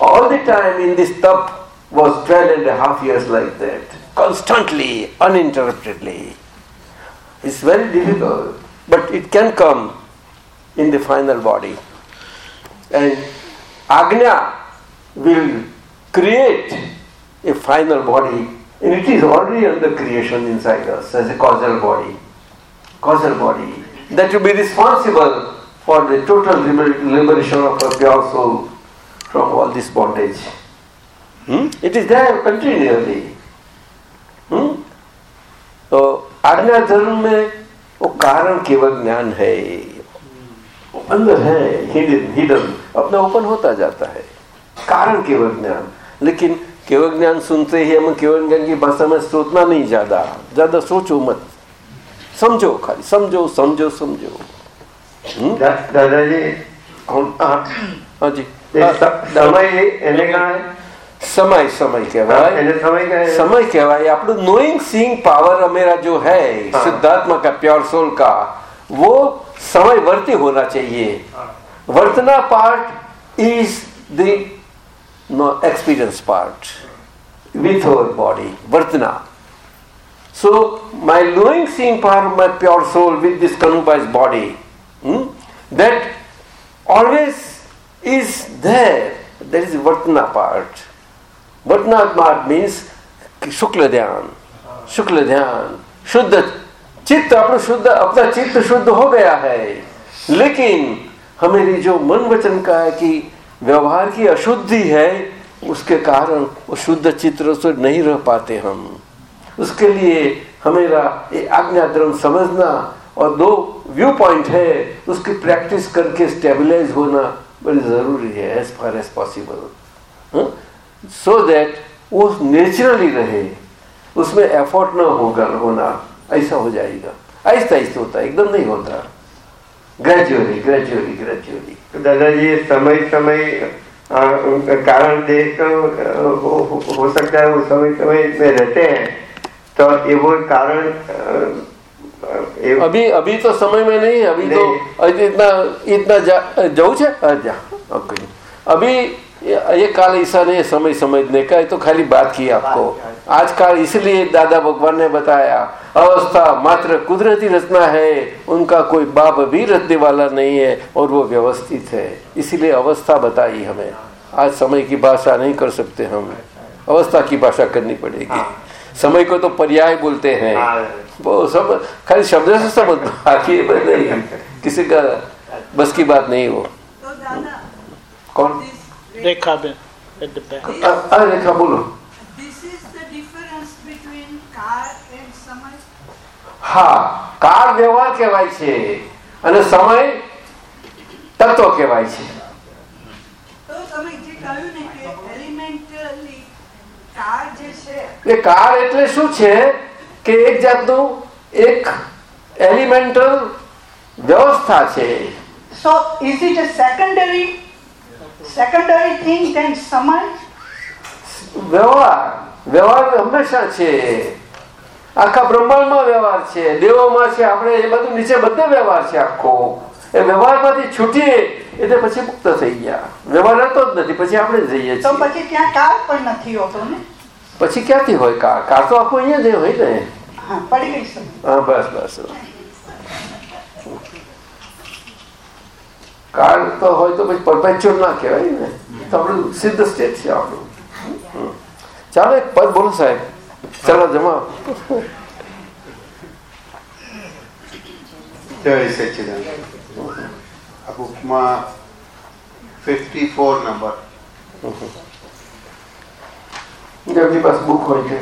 all the time in this tap was 12 and a half years like that constantly uninterruptedly. It's very difficult but it can come in the final body and Agnya will create a final body and it is already under creation inside us as a causal body causal body that will be responsible for the total liber- liberation of a pure soul from all this bondage Hmm? it is there continually Hmm? तो आज्ञा धर्म में वो कारण केवल ज्ञान है वो अंदर है हिडन हिडन अपना ओपन होता जाता है कारण केवल ज्ञान लेकिन केवल ज्ञान सुनते ही हम केवल ज्ञान की भाषा में सोचना नहीं ज्यादा ज्यादा सोचो मत समझो खाली समझो समझो समझो हम्म? દાદાજી हाँ जी એ સ- સમય એને કારણે સમય સમય કહેવાય એને સમય કહે समय कहवाए आप लोग नोइंग सीइंग पावर मेरा जो है हाँ। सिद्धात्मा का प्योर सोल का वो समय वर्ती होना चाहिए वर्तना part is the know experience part with our body वर्तना so my knowing seeing power my pure soul with this कनुबाइज body that always is there there is vartana part Vartana part means शुक्ल ध्यान शुक्ल ध्यान शुद्ध चित्त, अपना शुद्ध, अपना चित्त शुद्ध हो गया है। लेकिन हमेरी जो मन वचन का है कि व्यवहार की अशुद्धि है, उसके कारण वो शुद्ध चित्र से नहीं रह पाते हम। उसके लिए हमेरा ये आज्ञा धर्म समझना और दो व्यू पॉइंट है, उसकी प्रैक्टिस करके स्टेबलाइज होना बड़ी ज़रूरी है as far as possible so that वो नेचुरली रहे। उसमें एफर्ट ना होगा होना। ऐसा हो जाएगा। आहिस्ता आहिस्ता होता है एकदम नहीं होता। ग्रेजुअली ग्रेजुअली ग्रेजुअली दादाजी ये समय समय आ, कारण देख कर हो, हो, सकता है वो समय समय में रहते हैं। तो ये वो कारण अभी अभी तो समय में नहीं अभी तो अभी इतना इतना जा, जाऊ जा ओके। अभी ये ये काल ऐसा नहीं है समय समझने का ये तो खाली बात की आपको। आज। काल इसलिए दादा भगवान ने बताया अवस्था मात्र कुदरती रचना है उनका कोई बाप भी रचने वाला नहीं है और वो व्यवस्थित है। इसीलिए अवस्था बताई हमें। आज समय की भाषा नहीं कर सकते हम। अवस्था की भाषा करनी पड़ेगी। समय को तो पर्याय बोलते हैं। वो सब खाली शब्द से समझ बाकी नहीं। किसी का बस की बात नहीं वो। कौन? They at the back. Ayreka બોલો હા કાર વ્યવહાર કહેવાય છે અને સમય તત્વ કહેવાય છે એ કાર એટલે શું છે કે એક જાતનું એક એલિમેન્ટલ વ્યવસ્થા છે। So is it a secondary secondary thing then samaj? વ્યવહાર. વ્યવહાર હંમેશા છે. આખા બ્રહ્માંડમાં વ્યવહાર છે. દેવોમાં છે. આપણે એ બધું નીચે બધો વ્યવહાર છે આખો. એ વ્યવહારમાંથી છૂટીએ એટલે પછી મુક્ત થઈ ગયા. વ્યવહાર હતો જ નથી. પછી આપણે જઈએ તો પછી ત્યાં કાળ પણ નથી હોતો ને? પછી ક્યાંથી હોય કાર? કાર તો આખું અહીંયા જ હોય ને? પડી ગઈ સમજ. હા બસ બસ. કાર તો હોય તો પછી પરપેચ્યુઅલ ના કહેવાય ને તો આપણું સિદ્ધ સ્ટેટ છે આપણું હમ. ચાલો એક પદ બોલો સાહેબ ચાલો જમા જય સચિદાન આ બુકમાં ફિફ્ટી ફોર નંબર જેમની પાસે બુક હોય છે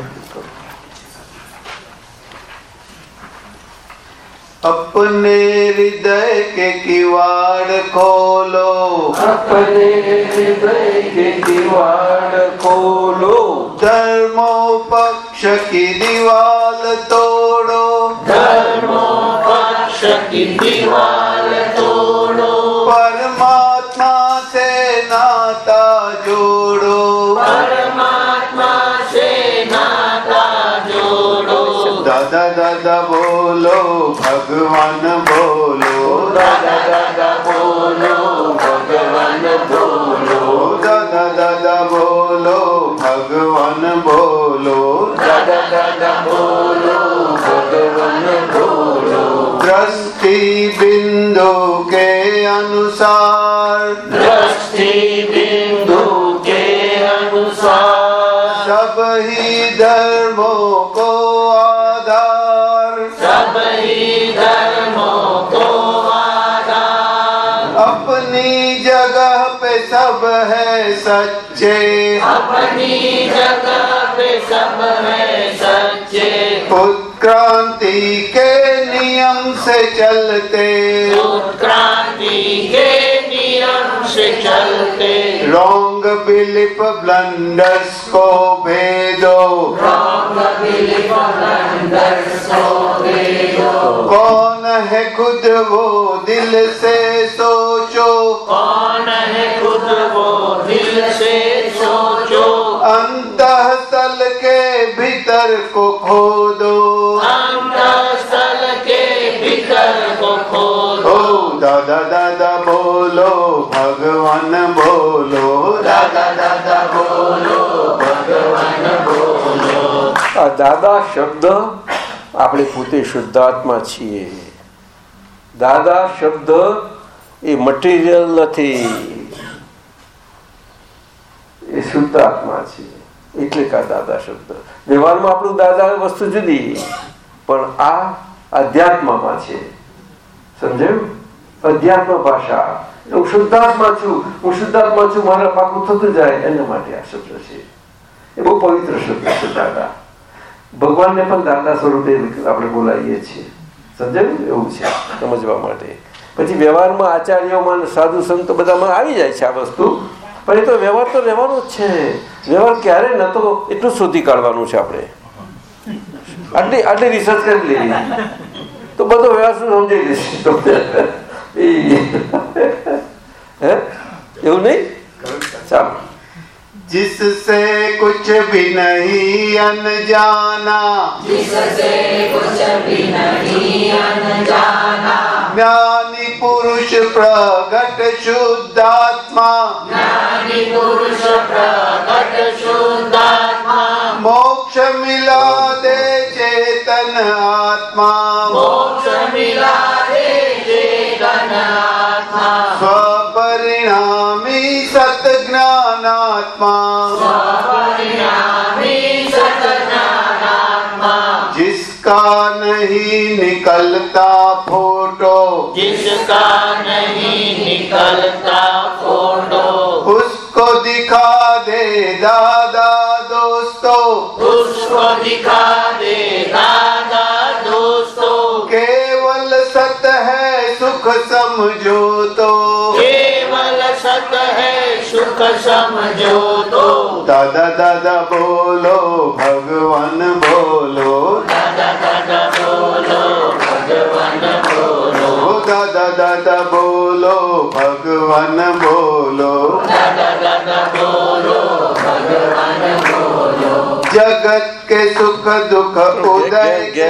अपने हृदय के किवाड़ खोलो। अपने हृदय के किवाड़ खोलो। धर्मो पक्ष की दीवाल तोड़ो। धर्मो पक्ष की दीवार तोड़ो। परमात्मा से नाता जोड़ो। परमात्मा से नाता जोड़ो। दादा दादा बोलो भगवान बोलो। दादा दादा बोलो भगवान बोलो। दादा दादा बोलो भगवान बोलो। दादा दादा बोलो भगवान बोलो। दृष्टि बिंदु के अनुसार पे सब है सच्चे। अपनी जगह पे सब है सच्चे। उत्क्रांति के नियम से चलते। क्रांति के नियम से चलते। रॉन्ग बिलिप ब्लंडर्स को भेदो कौन है खुद वो दिल से सोचो। कौन दिल से सोचो अंतः स्थल के भीतर को खोदो स्थल के भीतर को खोदो ओ दादा दादा बोलो भगवान बोलो दादा दादा बोलो भगवान बोलो આ દાદા શબ્દ આપણે પોતે શુદ્ધાત્મા છીએ દાદા શબ્દ એ મટીરિયલ નથી એ શુદ્ધ આત્મા છે. એટલે કે દાદા શબ્દ. વ્યવહારમાં આપણું દાદા વસ્તુ જુદી. પણ આ અધ્યાત્મમાં છે. સમજાયું? અધ્યાત્મ ભાષા. હું શુદ્ધાત્મા છું. હું શુદ્ધાત્મા છું. મારા પાકું થતું જાય. એના માટે આ શબ્દ છે. એ બહુ પવિત્ર શબ્દ છે, દાદા. ભગવાનને પણ દાદા સ્વરૂપે આપણે બોલાવીએ છીએ. સમજાયું? એવું છે, સમજવા માટે. પછી વ્યવહારમાં આચાર્યોમાં સાધુ સંતો બધામાં આવી જાય છે આ વસ્તુ. પણ એ તો વ્યવહાર તો રહેવાનો જ છે વ્યવહાર ક્યારે નતો એટલું શોધી કાઢવાનું છે આપણે આટલી આટલી રિસર્ચ કરી લેવી તો બધો વ્યવહાર શું સમજી લઈશ હે એવું નહીં ચાલો जिससे कुछ भी नहीं अनजाना जिससे कुछ भी नहीं अनजाना ज्ञानी पुरुष प्रगट शुद्धात्मा। ज्ञानी पुरुष प्रकट शुद्धात्मा। मोक्ष मिला दे चेतन आत्मा। मोक्ष मिला दे चेतन आत्मा। स्वपरिणामी सत ज्ञानात्मा नहीं निकलता फ़ोटो। जिसका नहीं निकलता फ़ोटो। उसको दिखा दे दादा दोस्तों। उसको दिखा दे दादा दोस्तों। केवल सत है सुख समझो तो केवल सत है सुख समझो तो दादा दादा बोलो भगवान बोलो। दादा भगवान बोलो। भगवान बोलो भगवान बोलो जगत के सुख दुख उदय के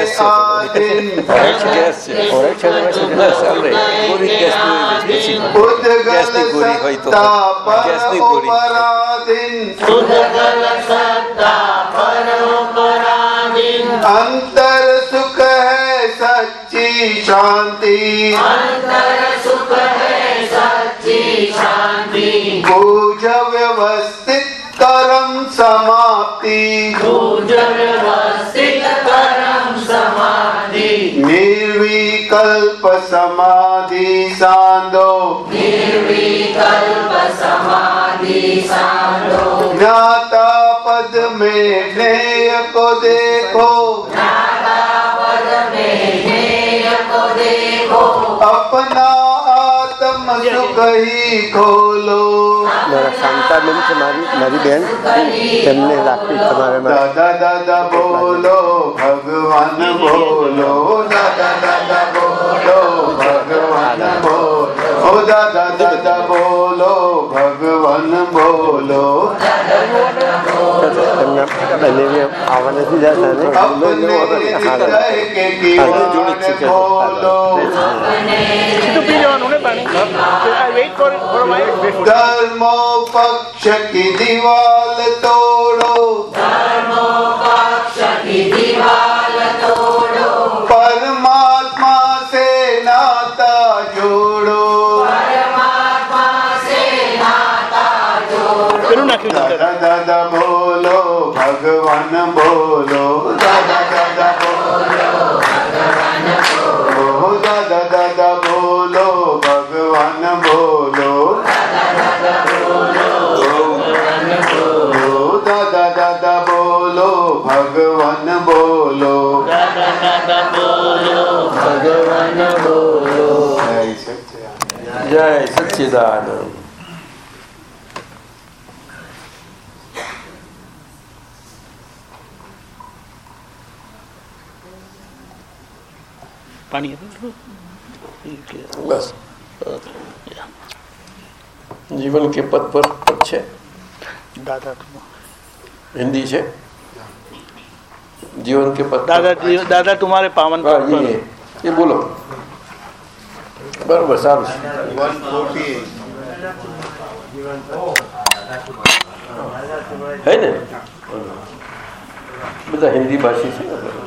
आदिन अंतर सुख है सच्ची शांति। अंतर अंतर भोज व्यवस्थित करम समाप्ति। भोज व्यवस्थित करम समाप्ति निर्विकल्प समाधि કલી ખોલો. મારા શાંતાબેન છે મારી મારી બેન. તેમને રાખવી તમારે દાદા દાદા બોલો ભગવાન બોલો. દાદા દાદા બોલો ભગવાન બોલો. દાદા દાદા બોલો ભગવાન બોલો. આવા નથી જતા I wait for, for a while? Dharmo paksha ki diwal todo. Dharmo paksha ki diwal todo. Paramatma se nata jodo. Paramatma se nata jodo. Da da da bolo, Bhagavan bolo. सच्चिदानंद જય સચ્ચિદાનંદ પાણી બસ જીવન કે પદ પર પદ છે દાદા हिंदी છે जीवन के पद દાદા જી- દાદા તમારે પાવન હા, પદ પર. એ એ બોલો બરોબર સારું છે હે ને બધા હિન્દી ભાષી છે ને બધા.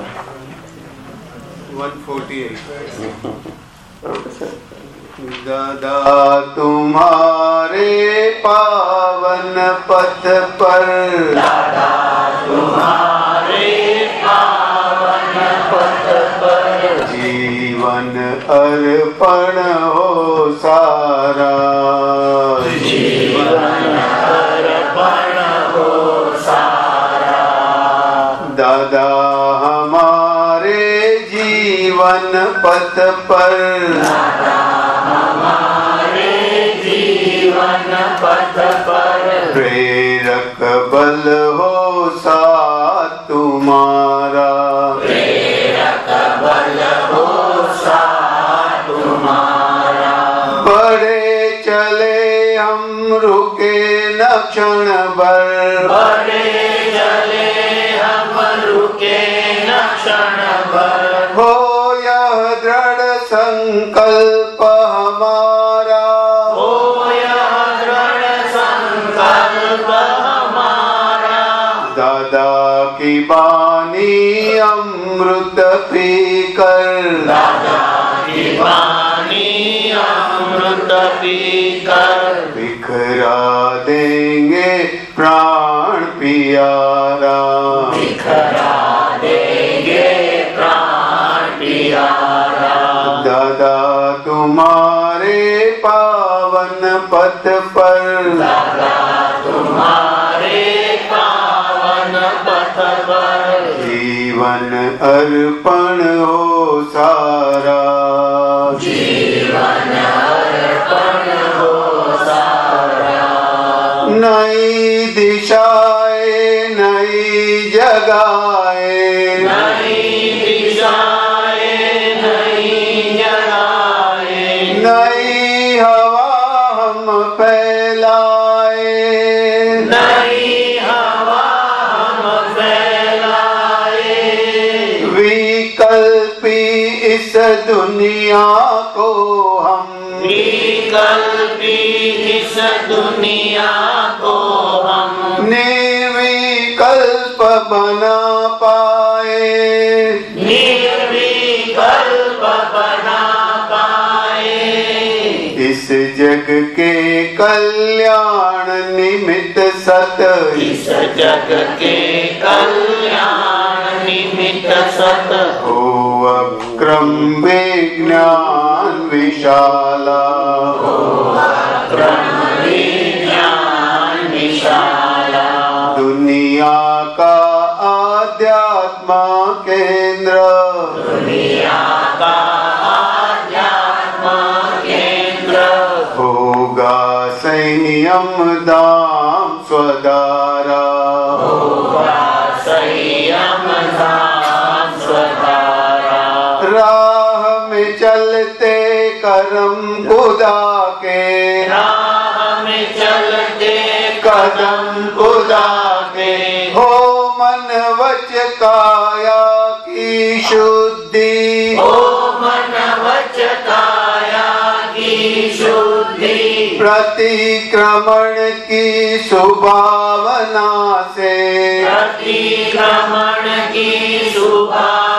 148 दादा तुम्हारे पावन पथ पर दादा तुम्हारे अर्पण हो सारा हो सारा। दादा हमारे जीवन पथ पर हम के लक्षण क्षण पथ पर। तुम्हारे पावन पथ पर जीवन अर्पण हो सारा जीवन अर्पण हो सारा। नई दिशाए, नई जगाए। जग के कल्याण निमित्त सत। इस जग के कल्याण निमित्त सत। हो अक्रम विज्ञान विशाला। विज्ञान करम खुदा के राह में चलते कदम खुदा के हो मन वच काया की शुद्धि। ओ मन वच काया की शुद्धि। प्रतिक्रमण की सुभावना से। प्रतिक्रमण की सुभावना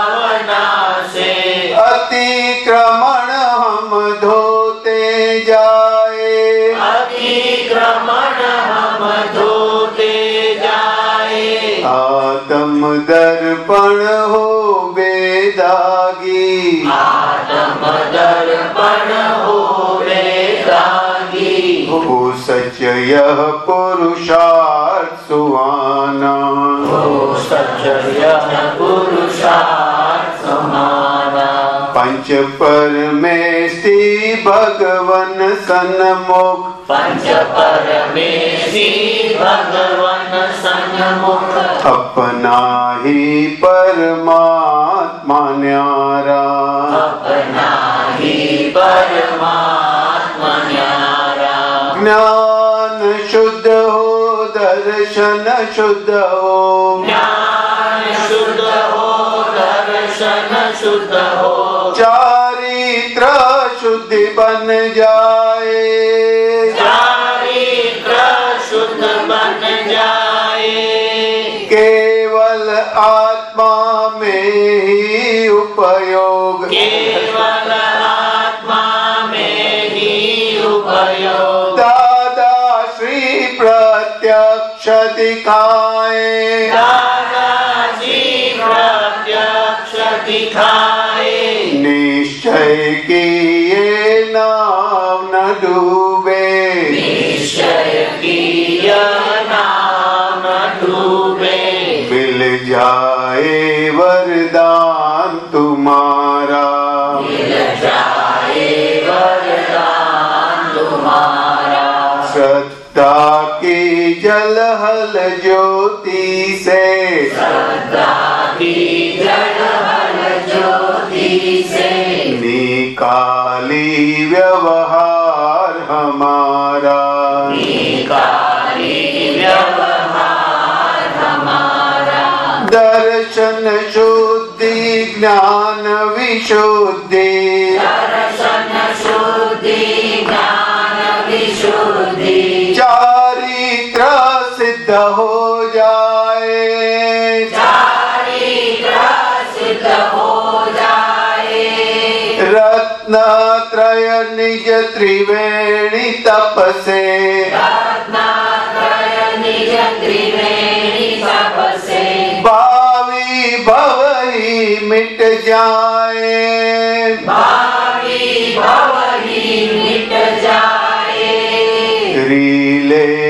दर्पण हो बेदागी आत्म दर्पण हो वेदागी। हो सच यह पुरुषार्थ सुहाना। हो सच यह पुरुषार्थ समाना पंच परमेष्टि भगवन सन्मुख पंच परमेशी भगवन सन्मुख अपना ही परमात्मा न्यारा। अपना ही परमात्मा न्यारा। ज्ञान शुद्ध हो दर्शन शुद्ध हो। ज्ञान शुद्ध हो दर्शन शुद्ध हो। चारित्र शुद्धि बन जाए ही उपयोग। केवल आत्मा में ही उपयोग। दादा श्री प्रत्यक्ष दिखाए की जगहल ज्योति से। निकाली व्यवहार हमारा निकाली व्यवहार हमारा। दर्शन शुद्धि ज्ञान विशुद्धि। त्रिवेणी तप से रत्नात्रय निज त्रिवेणी तप से भावी भव मिट जाए। भावी भव मिट जाए। रिलेटिव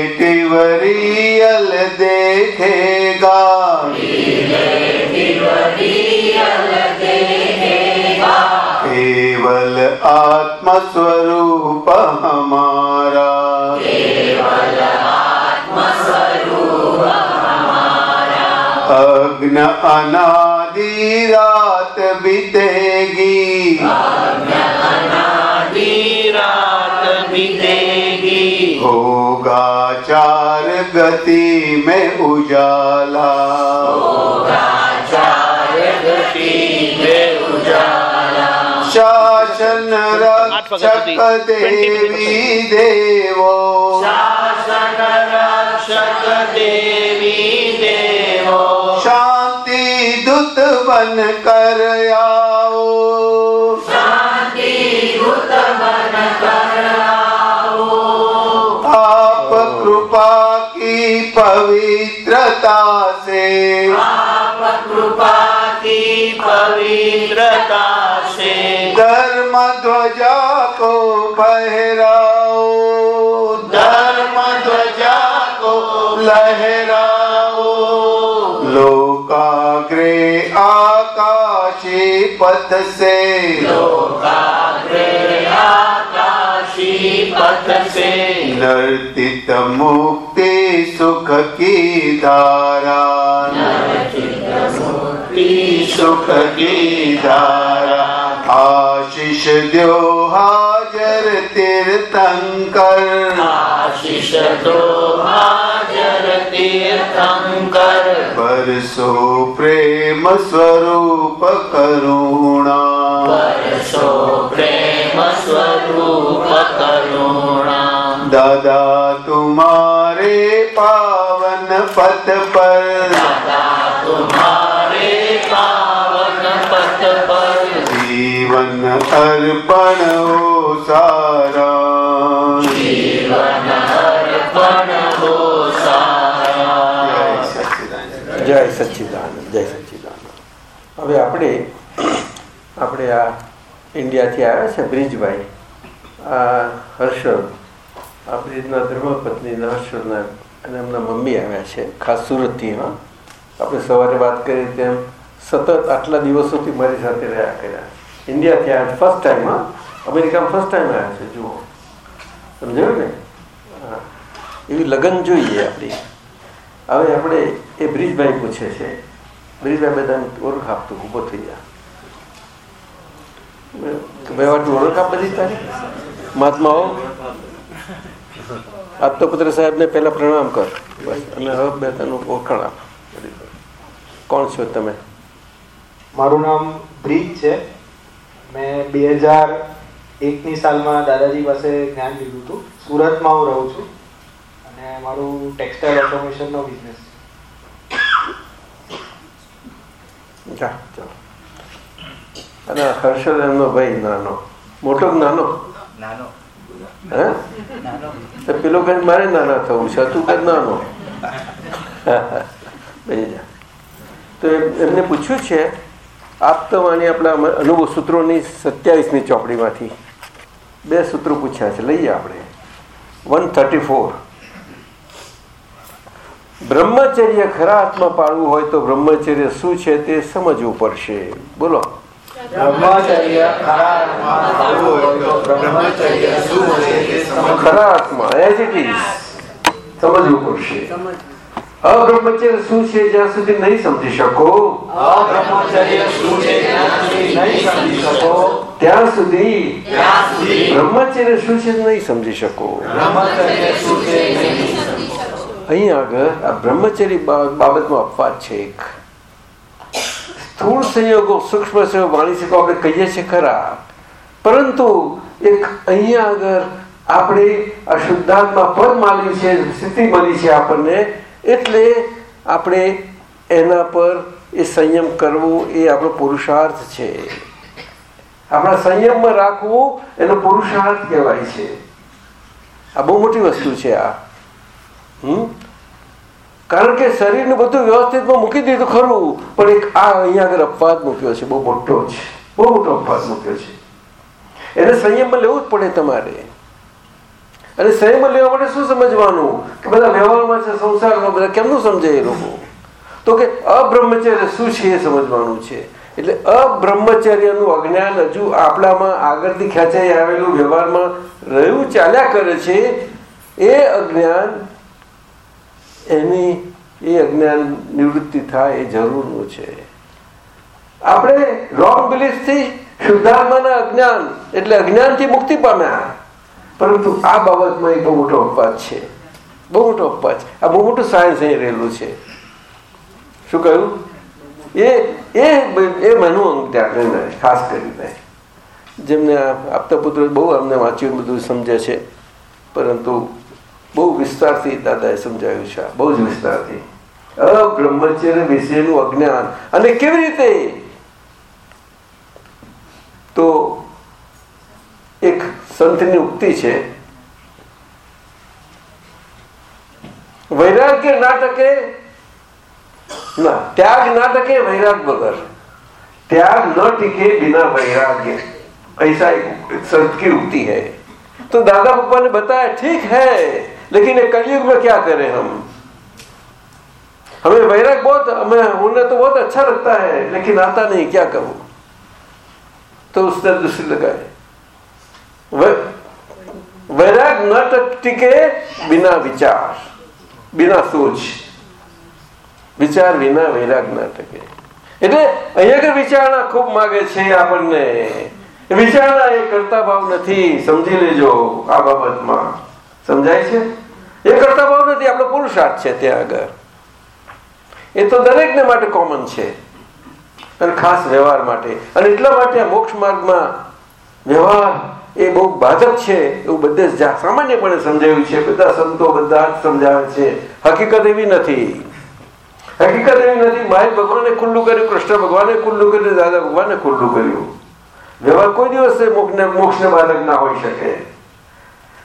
आत्मस्वरूप हमारा। अग्न अनादि रात बीतेगी। रात बीतेगी होगा चार गति में उजाला। रक्षक देवी देव शासन रक्षक देवी देव शांति दूत बन कर आओ शांति दूत बन कर आओ। आप कृपा की पवित्रता से। आप कृपा की पवित्रता से। धर्म ध्वजा को पहराओ धर्म ध्वजा को लहराओ। लोकाग्रे आकाशी पथ से लोकाग्रे आकाशी पथ से नर्तित मुक्ति सुख की धारा। सुख की धारा। आशीष दो हाजर तीर्थंकर आशीष दो हाजर तीर्थंकर बरसो प्रेम स्वरूप करुणा। बरसो प्रेम स्वरूप करुणा। दादा तुम्हारे पावन पथ पर। અર્પણ હો સારા. જય સચ્ચિદાનંદ જય સચ્ચિદાનંદ. હવે આપણે આપણે આ ઇન્ડિયાથી આવ્યા છે બ્રિજભાઈ. આ હર્ષદ, આ બ્રિજના ધર્મપત્નીના હર્ષદના અને એમના મમ્મી આવ્યા છે, ખાસ સુરતથી, હા. આપણે સવારે વાત કરી તેમ સતત આટલા દિવસોથી મારી સાથે રહ્યા કર્યા. ઇન્ડિયાથી આવ્યા ફર્સ્ટ ટાઈમમાં અમેરિકામાં ફર્સ્ટ ટાઈમ આવ્યા છે જુઓ સમજાયું ને એવી લગન જોઈએ આપણી હવે આપણે એ બ્રિજભાઈ પૂછે છે બ્રિજભાઈ બધાને ઓળખ આપતું ઊભો થઈ ગયા વ્યવહારની ઓળખ આપ બધી તારી મહાત્માઓ પુત્ર સાહેબને પહેલાં પ્રણામ કર બસ અને હવે બે તનું ઓળખાણ આપ કોણ છો તમે મારું નામ બ્રિજ છે મેં બે હજાર એકની સાલમાં દાદાજી પાસે જ્ઞાન લીધું હતું. સુરતમાં હું રહું છું. અને મારું ટેક્સટાઇલ ઓટોમેશનનો બિઝનેસ છે. ચાલો. અને હર્ષદ એમનો ભાઈ નાનો. મોટો નાનો? નાનો. હે? પેલો કઈ મારે નાના થવું છે તું કઈ નાનો? *laughs* તો એમને પૂછ્યું છે આપતવાણી આપણા અનુભવ સૂત્રોની સત્યાવીસમી ચોપડીમાંથી બે સૂત્રો પૂછ્યા છે. લઈએ આપણે. One thirty four. બ્રહ્મચર્ય ખરા હાથમાં પાડવું હોય તો બ્રહ્મચર્ય શું છે તે સમજવું પડશે. બોલો. ખરા આત્મા એઝ ઇટ ઇઝ સમજવું પડશે. અબ્રહ્મચર્ય શું છે જ્યાં સુધી નહીં સમજી શકો અબ્રહ્મચર્ય શું છે ત્યાં સુધી નહીં સમજી શકો ત્યાં સુધી બ્રહ્મચર્ય શું છે નહીં સમજી શકો. બ્રહ્મચર્ય શું છે નહીં સમજી શકો. અહીં આગળ આ બ્રહ્મચર્ય બાબતમાં અપવાદ છે એક. સ્થૂળ સંયોગો સૂક્ષ્મ સંયોગ વાણી શકો આપણે કહીએ છીએ ખરા. પરંતુ એક અહીંયા આગળ આપણે આ શુદ્ધાત્મા પદ માલી છે સ્થિતિ મળી છે આપણને. એટલે આપણે એના પર એ સંયમ કરવો એ આપણો પુરુષાર્થ છે. આપણા સંયમમાં રાખવું એનો પુરુષાર્થ કહેવાય છે. આ બહુ મોટી વસ્તુ છે આ. હમ? કારણ કે શરીરને બધું વ્યવસ્થિતમાં મૂકી દીધું ખરું, પણ એક આ અહીંયા આગળ અપવાદ મૂક્યો છે, બહુ મોટો છે બહુ મોટો અપવાદ મૂક્યો છે. એને સંયમમાં લેવું જ પડે તમારે. અને સંયમમાં લેવા માટે શું સમજવાનું? કે બધા વ્યવહારમાં છે, સંસારમાં બધા કેમનું સમજે એ લોકો? તો કે અબ્રહ્મચર્ય શું છે એ સમજવાનું છે. એટલે અબ્રહ્મચર્યનું અજ્ઞાન હજુ આપણામાં આગળથી ખેંચાઈ આવેલું વ્યવહારમાં રહ્યું, ચાલ્યા કરે છે, એ અજ્ઞાન એની, એ અજ્ઞાન નિવૃત્તિ થાય એ જરૂરનું છે. આપણે રોંગ બિલીફથી શુદ્ધાત્માના અજ્ઞાન એટલે અજ્ઞાનથી મુક્તિ પામ્યા. પરંતુ આ બાબતમાં એ બહુ મોટો અપવાદ છે. બહુ મોટો અપવાદ છે. આ બહુ મોટું સાયન્સ અહીં રહેલું છે. શું કહ્યું? એ એ એ મનું અંગ ત્યાં ખાસ કરીને. જેમને આપતા પુત્ર બહુ અમને વાંચ્યું બધું સમજે છે. પરંતુ બહુ વિસ્તારથી દાદાએ સમજાવ્યું છે. બહુ જ વિસ્તારથી. અબ્રહ્મચર્ય વિશેનું અજ્ઞાન. અને કેવી રીતે? તો સંતની ઉક્તિ છે વૈરાગ્ય નાટકે ના ત્યાગ નાટકે વૈરાગ વગર त्याग न टिके बिना वैराग्य ऐसा एक संत की उक्ति है तो दादा पप्पा ने बताया ठीक है लेकिन ये कलयुग में क्या करें हम हमें वैराग बहुत हमें उन्हें तो बहुत अच्छा लगता है लेकिन आता नहीं क्या करूं तो उसने दूसरी लगाए વૈરાગ ન ટકે બિના વિચાર બિના સોચ વિચાર વિના વૈરાગ ન ટકે એટલે અહીંયા વિચારણા ખૂબ માગે છે આપણને। વિચારણા એ કરતા ભાવ નથી, સમજી લેજો આ બાબતમાં। સમજાય છે? એ કરતા ભાવ નથી, આપણો પુરુષાર્થ છે ત્યાં આગળ। એ તો દરેકને માટે કોમન છે, અને ખાસ વ્યવહાર માટે। અને એટલા માટે મોક્ષ માર્ગમાં વ્યવહાર એ બહુ બાધક છે, એવું બધે સામાન્યપણે સમજાયું છે, બધા સંતો બધા જ સમજાવે છે. હકીકત એવી નથી. હકીકત એવી નથી માય ભગવાને ખુલ્લું કર્યું, કૃષ્ણ ભગવાને ખુલ્લું કર્યું, દાદા ભગવાને ખુલ્લું કર્યું. વ્યવહાર કોઈ દિવસે મોક્ષને મોક્ષને બાધક ના હોઈ શકે.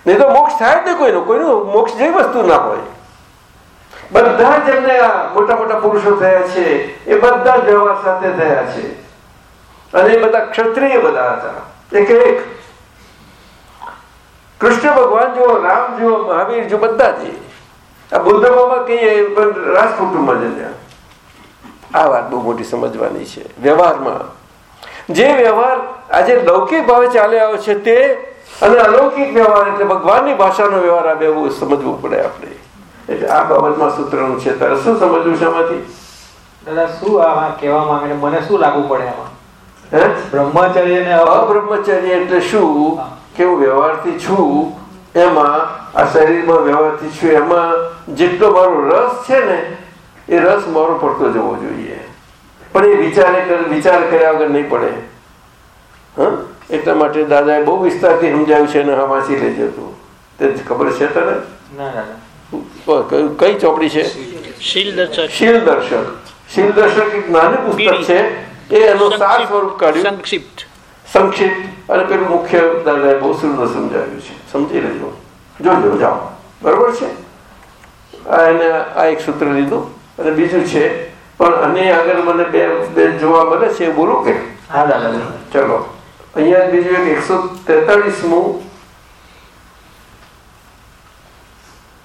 નહીં તો મોક્ષ થાય જ ને કોઈનો. કોઈનું મોક્ષ જેવી વસ્તુ ના હોય. બધા જેમને આ મોટા મોટા પુરુષો થયા છે. એ બધા જ વ્યવહાર સાથે થયા છે. અને એ બધા ક્ષત્રિય બધા હતા. એક એક. કૃષ્ણ ભગવાન જુઓ રામ જો મહાવીર જુઓ બધા જ આ બુદ્ધમાં કહીએ પણ રાજકુટુંબમાં જ આ વાત બહુ મોટી સમજવાની છે. વ્યવહારમાં. જે વ્યવહાર આજે લૌકિક ભાવે ચાલે આવ્યો છે તે અને અલૌકિક વ્યવહાર એટલે ભગવાનની ભાષાનો વ્યવહાર આ બે સમજવું પડે આપણે. એટલે આ બાબતમાં સૂત્રનું છે. તારે શું સમજવું છે આમાંથી? દાદા શું આમાં કહેવા માંગે? મને શું લાગુ પડે આમાં? બ્રહ્મચર્ય ને અબ્રહ્મચર્ય એટલે શું? કેવું વ્યવહારથી છું એમાં આ શરીરમાં વ્યવહારથી છું એમાં જેટલો મારો રસ છે ને એ રસ મારો પડતો જવો જોઈએ. પણ એ વિચારે વિચાર કર્યા વગર નહીં પડે. હા? એટલા માટે દાદાએ બહુ વિસ્તારથી સમજાવ્યું છે અને હા વાંચી લેજો તું. તે ખબર છે તને? કઈ ચોપડી છે? શીલ દર્શક. શીલ દર્શક. શીલ દર્શક એક નાનું પુસ્તક છે. એ એનો સાર સ્વરૂપ કાઢ્યું. સંક્ષિપ્ત. સંક્ષિપ્ત અને પેલું મુખ્ય દાદાએ બહુ સુંદર સમજાવ્યું છે સમજી લેજો જોજો જાઓ બરોબર છે આ એને આ એક સૂત્ર લીધું અને બીજું છે પણ અને આગળ મને બે બે જોવા મળે છે બોલું કે હા દાદા ચલો અહીંયા બીજું એક એકસો તેતાળીસમું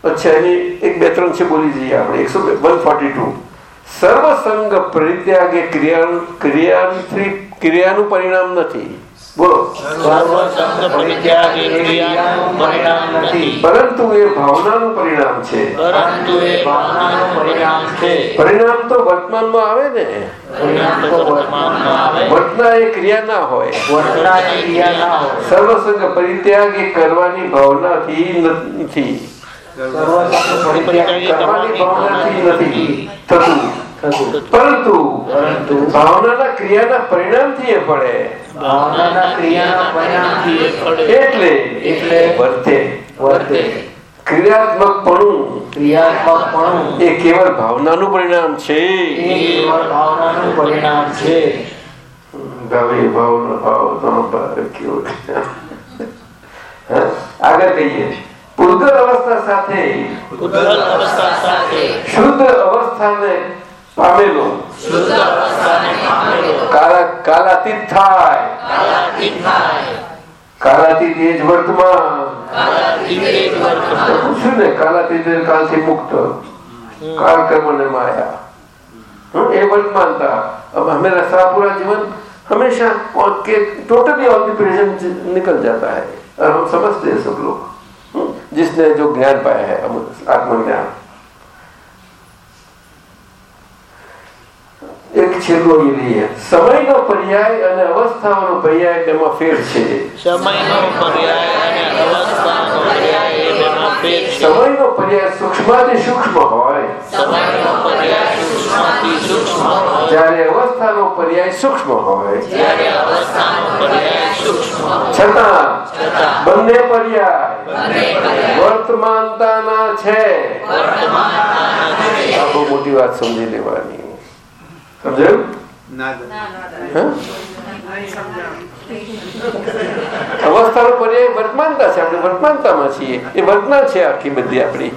અચ્છા એની એક બે ત્રણ છે બોલી જઈએ આપણે એકસો વન ફોર્ટી ટુ સર્વસંગ પરિત્યાગે ક્રિયા ક્રિયાથી ક્રિયાનું પરિણામ નથી પરંતુ એ ભાવનાનું પરિણામ છે પરંતુ એ ભાવનાનું પરિણામ છે પરિણામ તો વર્તમાનમાં આવે ને વર્તના એ ક્રિયા ના હોય સર્વસંગ પરિત્યાગ એ કરવાની ભાવનાથી નથી કરવાની ભાવનાથી નથી થતું પરંતુ ભાવનાના ક્રિયાના પરિણામથી એ પડે ભાવનાના ક્રિયાના પરિણામથી એ પડે એટલે એટલે વર્તે. વર્તે. ક્રિયાત્મકપણું. ક્રિયાત્મકપણું. એ કેવળ ભાવનાનું પરિણામ છે. એ કેવળ ભાવનાનું પરિણામ છે. ભાવે ભાવનો ભાવ તો ભાવ કેવો આગળ કહીએ. પૂર્ગલ અવસ્થા સાથે અવસ્થા સાથે શુદ્ધ અવસ્થાને સામે લો કાલાતીત થાય કાલાતીત એ જ વર્તમાન ને કાલાતીત કાલથી મુક્ત કાલ કર્મ ને માયા એ વર્તમાનતા पूरा जीवन हमेशा टोटली ऑन दी प्रेजेंट निकल जाता है। और हम समझते हैं सब लोग। जिसने जो ज्ञान पाया है आत्मज्ञान। એક છેલ્લો લઈએ સમયનો પર્યાય અને અવસ્થાઓનો પર્યાય તેમાં ફેર છે. સમયનો પર્યાય અને અવસ્થાનો પર્યાય તેમાં ફેર છે. સમયનો પર્યાય સૂક્ષ્મથી સૂક્ષ્મ હોય. સમયનો પર્યાય સૂક્ષ્મથી સૂક્ષ્મ હોય. જ્યારે અવસ્થા અવસ્થાનો પર્યાય સૂક્ષ્મ હોય. છતાં બંને પર્યાય વર્તમાનતાના છે. આ બહુ મોટી વાત સમજી લેવાની. સમજાયું? છે. વર્તના આખી બધી આપણી.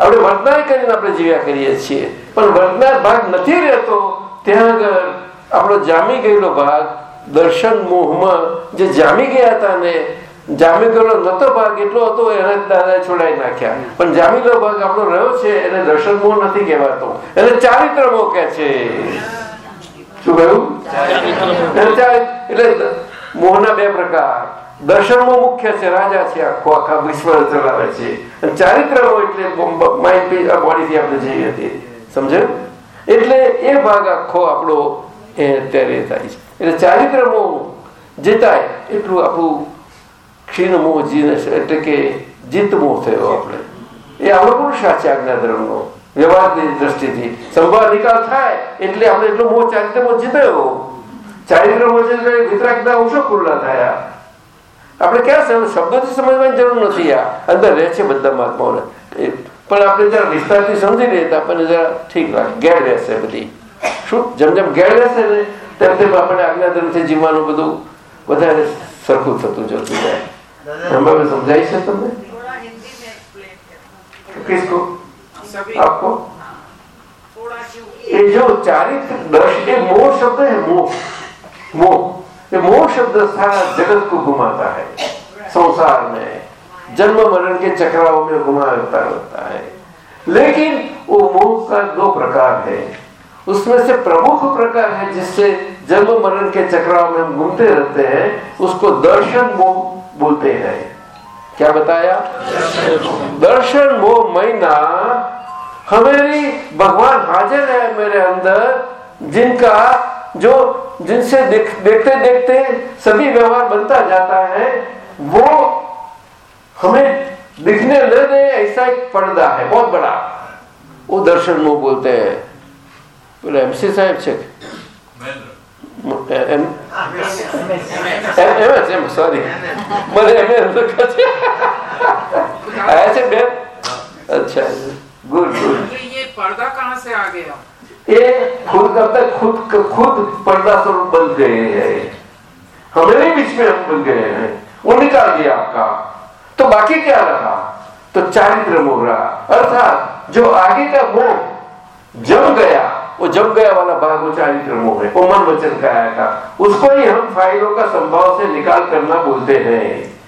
આપણે વર્તનાય કરીને આપણે જીવ્યા કરીએ છીએ. પણ વર્તનાર ભાગ નથી રહેતો. ત્યાં આગળ આપણો જામી ગયેલો ભાગ દર્શન મોહમાં જે જામી ગયા હતા ને જામી ગયેલો નતો ભાગ એટલો હતો એને દાદા છોડાઈ નાખ્યા. પણ જામીલો ભાગ આપણો રહ્યો છે એને દર્શન મોહ નથી કહેવાતો. એને ચારિત્ર મોહ કહે છે. શું કહ્યું? એટલે મોહના બે પ્રકાર. દર્શનમાં મુખ્ય છે રાજા છે આખો આખા વિશ્વ ચલાવે છે. ચારિત્રમો એટલે માઇન્ડ બોડીથી આપણે જઈએ હતી સમજે એટલે એ ભાગ આખો આપણો એ અત્યારે થાય છે. એટલે ચારિત્રમો જીતાય એટલું આપણું ક્ષીણ જીનસ એટલે કે જીતમોહ થયો આપણે. એ આપણો પુરુષાર્થ છે આજ્ઞાધર્મનો વ્યવહારની દ્રષ્ટિથી. સંભાળ નિકાલ થાય, એટલે આપણે એટલો મોહ ચારિત્ર જીતાયો જીત્યો ચારિત્ર મોહ વિતરાગના ઓછો ખુલ્લા થયા. આપણે ક્યાં શબ્દોથી સમજવાની જરૂર નથી આ. અંદર રહે છે બધા મહાત્માઓને. પણ આપણે જરા વિસ્તારથી સમજી લઈએ તો આપણને જરા ઠીક લાગે. ગેર રહેશે બધી. શું? જેમ જેમ ગેર રહેશે ને, તેમ તેમ આપણે આજ્ઞાધર્મથી જીવવાનું બધું વધારે સરખું થતું જતું જાય. हमें भी समझाई से तुमने? तो किसको? आपको? ये जो चारित्र दर्श ये मोह शब्द है मोह। मोह। ये मोह शब्द सारा जगत को घुमाता है। संसार में। जन्म मरण के चक्राओं में घुमाता रहता है। लेकिन वो मोह का दो प्रकार है। उसमें से प्रमुख प्रकार है जिससे जन्म मरण के चक्राओं में हम घूमते रहते हैं उसको दर्शन मोह बोलते हैं। क्या बताया? दर्शन मोह महीना हमारी भगवान हाजिर है मेरे अंदर जिनका जो जिनसे देख, देखते देखते सभी व्यवहार बनता जाता है वो हमें दिखने न दे ऐसा एक पर्दा है बहुत बड़ा। वो दर्शन मोह बोलते हैं। बोले एमसी साहेब છે એમ એમ જ એમ સોરી મને એમ લખે છે આયા છે બેન अच्छा गुड गुड तो ये पर्दा कहाँ से आ गया ये खुद कब तक खुद खुद पर्दा स्वरूप बन गए हैं हमारे बीच में हम बन गए हैं वो निकाल दिया आपका तो बाकी क्या रहा तो चारित्र मोह रहा अर्थात जो आगे का मोह जम गया वो जम गया वाला वो चारित्र मोह है वो मन वचन का आया था। उसको ही हम फाइलों का संभाव से निकाल करना बोलते हैं।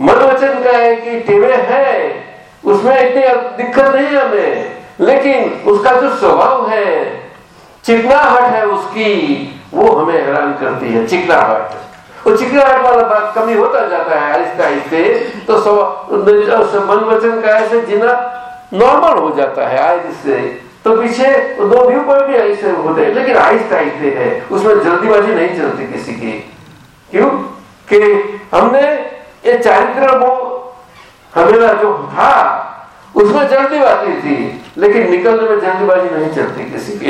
मन वचन का है कि टेवे है, उसमें इतनी दिक्कत नहीं हमें, लेकिन उसका जो स्वभाव है, चिकनाहट है उसकी, वो हमें हैरान करती है, चिकनाहट। वो चिकनाहट वाला बात कमी होता जाता है, आहिस्ते आहिस्ते तो स्व- मन वचन का ऐसे जीना नॉर्मल हो जाता है आहिस्ते तो पीछे दो व्यू पर भी ऐसे होते हैं। लेकिन आहिस्ते आहिस्ते है। उसमें जल्दीबाजी नहीं चलती किसी की। क्यों? कि हमने ये चारित्र वो हमेरा जो था, उसमें जल्दीबाजी थी, लेकिन निकलने में जल्दीबाजी नहीं चलती किसी की।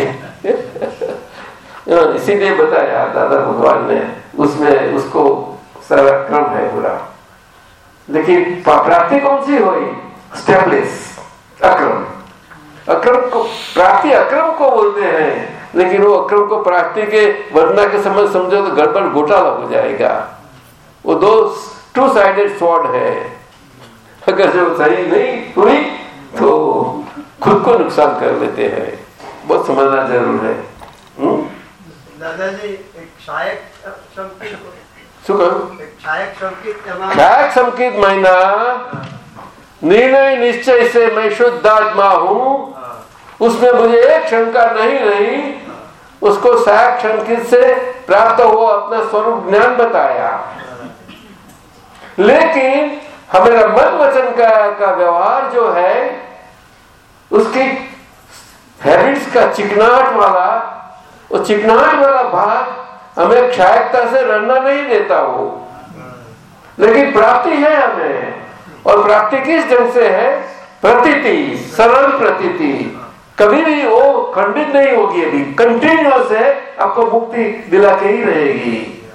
*laughs* इसीलिए बताया दादा भगवान ने, उसमें उसको सारा क्रम है पूरा। लेकिन प्राप्ति कौन सी हुई? स्टेबलिश अक्रम। अक्रम को प्राप्ति अक्रम को बोलते हैं। लेकिन वो अक्रम को प्राप्ति के वर्णना के समझ समझो तो गड़बड़ घोटाला हो जाएगा। वो दो टू साइडेड स्वॉर्ड है। अगर जो सही नहीं हुई तो खुद को नुकसान कर लेते हैं। बहुत समझना ज़रूर है। हम्म? दादाजी एक निर्णय निश्चय से मैं शुद्ध आत्मा हूँ। उसमें मुझे एक शंका नहीं रही उसको सहायक संकेत से प्राप्त हुआ अपना स्वरूप ज्ञान बताया। लेकिन हमारा मन वचन का, का व्यवहार जो है उसकी हैबिट्स का चिकनाहट वाला वो चिकनाहट वाला भाग हमें क्षायकता से रहना नहीं देता वो। लेकिन प्राप्ति है हमें और प्राप्ति किस ढंग से है? प्रतीति सरल प्रतीति। कभी भी वो खंडित नहीं होगी अभी। कंटिन्यूस है, आपको मुक्ति दिला के ही रहेगी।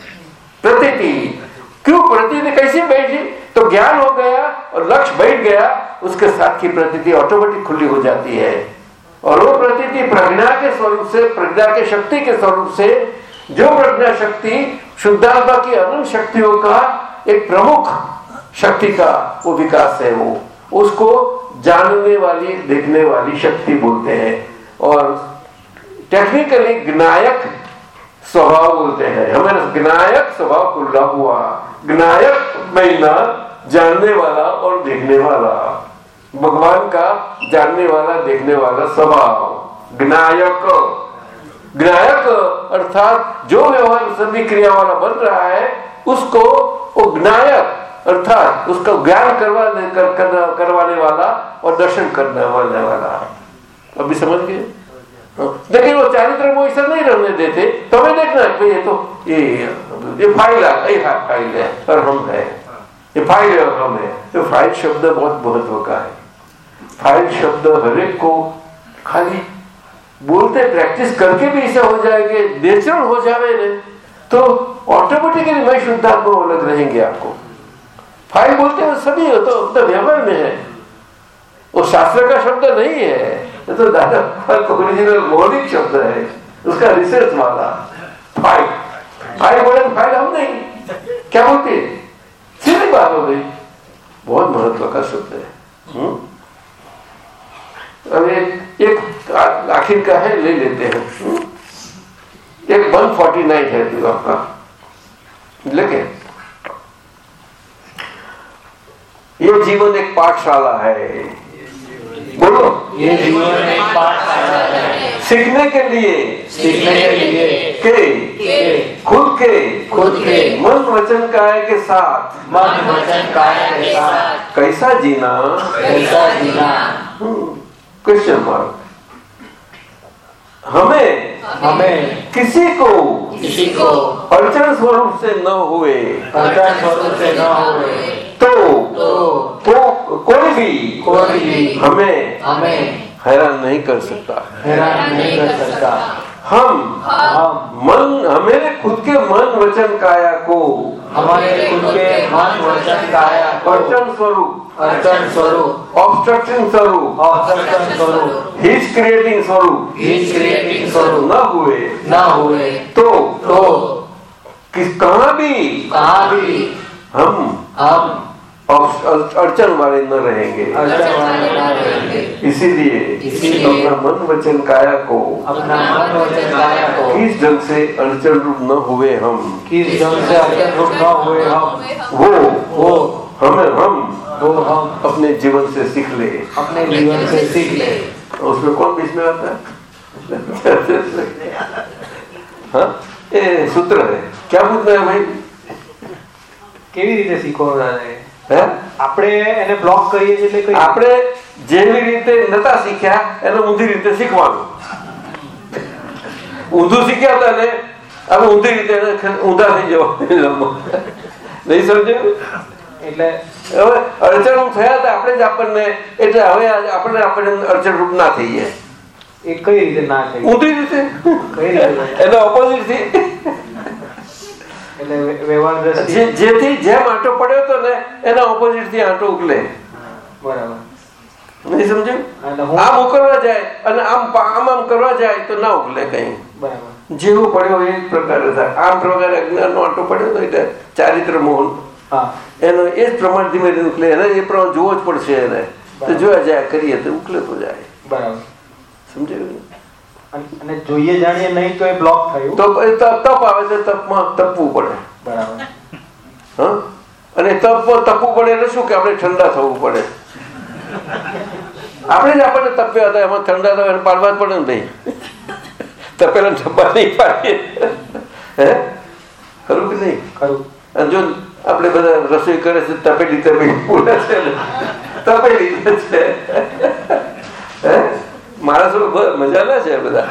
प्रतीति। क्यों प्रतीति कैसे बैठी? तो ज्ञान हो गया और लक्ष्य बैठ गया, उसके साथ की प्रतीति ऑटोमेटिक खुली हो जाती है। और वो प्रतीति प्रज्ञा के स्वरूप से, प्रज्ञा के शक्ति के स्वरूप से, जो प्रज्ञा शक्ति, शुद्धात्मा की अनंत शक्तियों का एक प्रमुख शक्ति का वो विकास है वो। उसको जानने वाली, देखने वाली शक्ति बोलते हैं। और टेक्निकली ज्ञायक स्वभाव बोलते हैं। हमें ज्ञायक स्वभाव खुला हुआ, ज्ञायक महीना जानने वाला और देखने वाला। भगवान का जानने वाला, देखने वाला स्वभाव। ज्ञायक। ज्ञायक अर्थात जो व्यवहार सभी क्रिया वाला बन रहा है, उसको वो ज्ञायक अर्थात उसका ज्ञान करवाने कर, कर, करवाने वाला और दर्शन करने वाले वाला। अभी समझ गए? हाँ, लेकिन वो चारित्र वो ऐसा नहीं रहने देते। तो हमें देखना है ये तो ये ये फ़ाइल है फ़ाइल है और हम है। ये फ़ाइल है और हम है। तो फ़ाइल शब्द बहुत महत्व का है। फ़ाइल शब्द हरेक को खाली बोलते प्रैक्टिस करके भी ऐसा हो जाएगा नेचुरल हो जावे तो ऑटोमेटिकली मैं शुद्धात्मा अलग रहेंगे आपको। फ़ाइल बोलते हैं सभी हो तो अपने व्यवहार में है। वो शास्त्र का शब्द नहीं है। तो दादा ओरिजिनल मौलिक शब्द है। उसका रिसर्च वाला। फ़ाइल फ़ाइल बोले फ़ाइल हम नहीं। क्या बोलते सीधी बात हो गई। बहुत महत्व का शब्द है। हुँ? अब एक, एक आखिर का है ले लेते हैं। हुँ? एक वन फोर्टी नाइन है तो आपका लेके। ये जीवन एक पाठशाला है। बोलो। ये जीवन एक पाठशाला है। सीखने के लिए। सीखने के लिए। के, के। खुद के। खुद के। मन वचन काय के साथ। मन वचन काय के साथ। कैसा जीना? कैसा जीना? क्वेश्चन मार्क हमें। हमें। किसी को। किसी को। अड़चन स्वरूप से न हुए। अड़चन स्वरूप से न हुए। तो कोई भी कोई भी हमें हमें हैरान नहीं कर सकता। हैरान नहीं कर सकता। हम मन हमें खुद के मन वचन काया को हमारे खुद के मन वचन काया अड़चन स्वरूप अड़चन स्वरूप ऑब्स्ट्रक्शन स्वरूप ऑब्स्ट्रक्शन स्वरूप हिज क्रिएटिंग स्वरूप हिज क्रिएटिंग स्वरूप न हुए न हुए तो तो किस कहाँ भी कहाँ भी हम हम अड़चन वाले न रहेंगे अड़चन वाले न रहेंगे इसीलिए इसीलिए अपना मन वचन काया को अपना मन वचन काया को किस ढंग से अड़चन रूप न हुए हम किस ढंग से अड़चन रूप न हुए हम वो वो हमें हम वो हम अपने जीवन से सीख ले अपने जीवन से सीख ले उसमें कौन बीच में आता है हाँ ये सूत्र है क्या पूछना है भाई કેવી રીતે શીખો દાદા હે આપણે એને બ્લોક કરીએ છીએ એટલે આપણે જેવી રીતે નતા શીખ્યા એને ઊંધી રીતે શીખવાનું. ઊંધું શીખ્યા હતા ને હવે ઊંધી રીતે ઊંધા થઈ જવા નહીં સમજ્યું? એટલે હવે અડચણ થયા હતા આપણે જ આપણને એટલે હવે આપણે આપણને અડચણ રૂપ ના થઈએ. એ કઈ રીતે ના થઈ? ઊંધી રીતે? એનો ઓપોઝિટથી. એટલે વ્યવહાર દ્રષ્ટિ જેથી જેમ આંટો પડ્યો હતો ને એના ઓપોઝિટથી આંટો ઉકલે. બરાબર. નહીં સમજ્યું? આમ ઉકળવા જાય અને આમ આમ આમ કરવા જાય તો ના ઉકલે કઈ. બરાબર. જેવું પડ્યો એ જ પ્રકારે થાય. આમ પ્રકારે અજ્ઞાનનો આંટો પડ્યો તો એટલે ચારિત્ર મોહન. એનો એ જ પ્રમાણ ધીમે ધીમે ઉકલે. એને એ પ્રમાણે જોવો જ પડશે એને. તો જોયા જાય કરીએ તો ઉકલે તો જાય. બરાબર. સમજાયું? અને જોઈએ જાણીએ નહીં તો એ બ્લોક થયું. તો તપ આવે છે તપમાં તપવું પડે. બરાબર. હા? અને તપમાં તપવું પડે એટલે શું કે આપણે ઠંડા થવું પડે? આપણે જ આપણને તપ્યા હતા એમાં ઠંડા થવા પાડવા જ પડે ને ભાઈ. તપેલા ઠપ્પા નહીં પાડીએ. હે? ખરું કે નહીં? ખરું. અને જો આપણે બધા રસોઈ કરે છે તપેલી તપેલી પૂરે છે તપેલી છે. હે? મારા થોડું મજા ના છે બધા.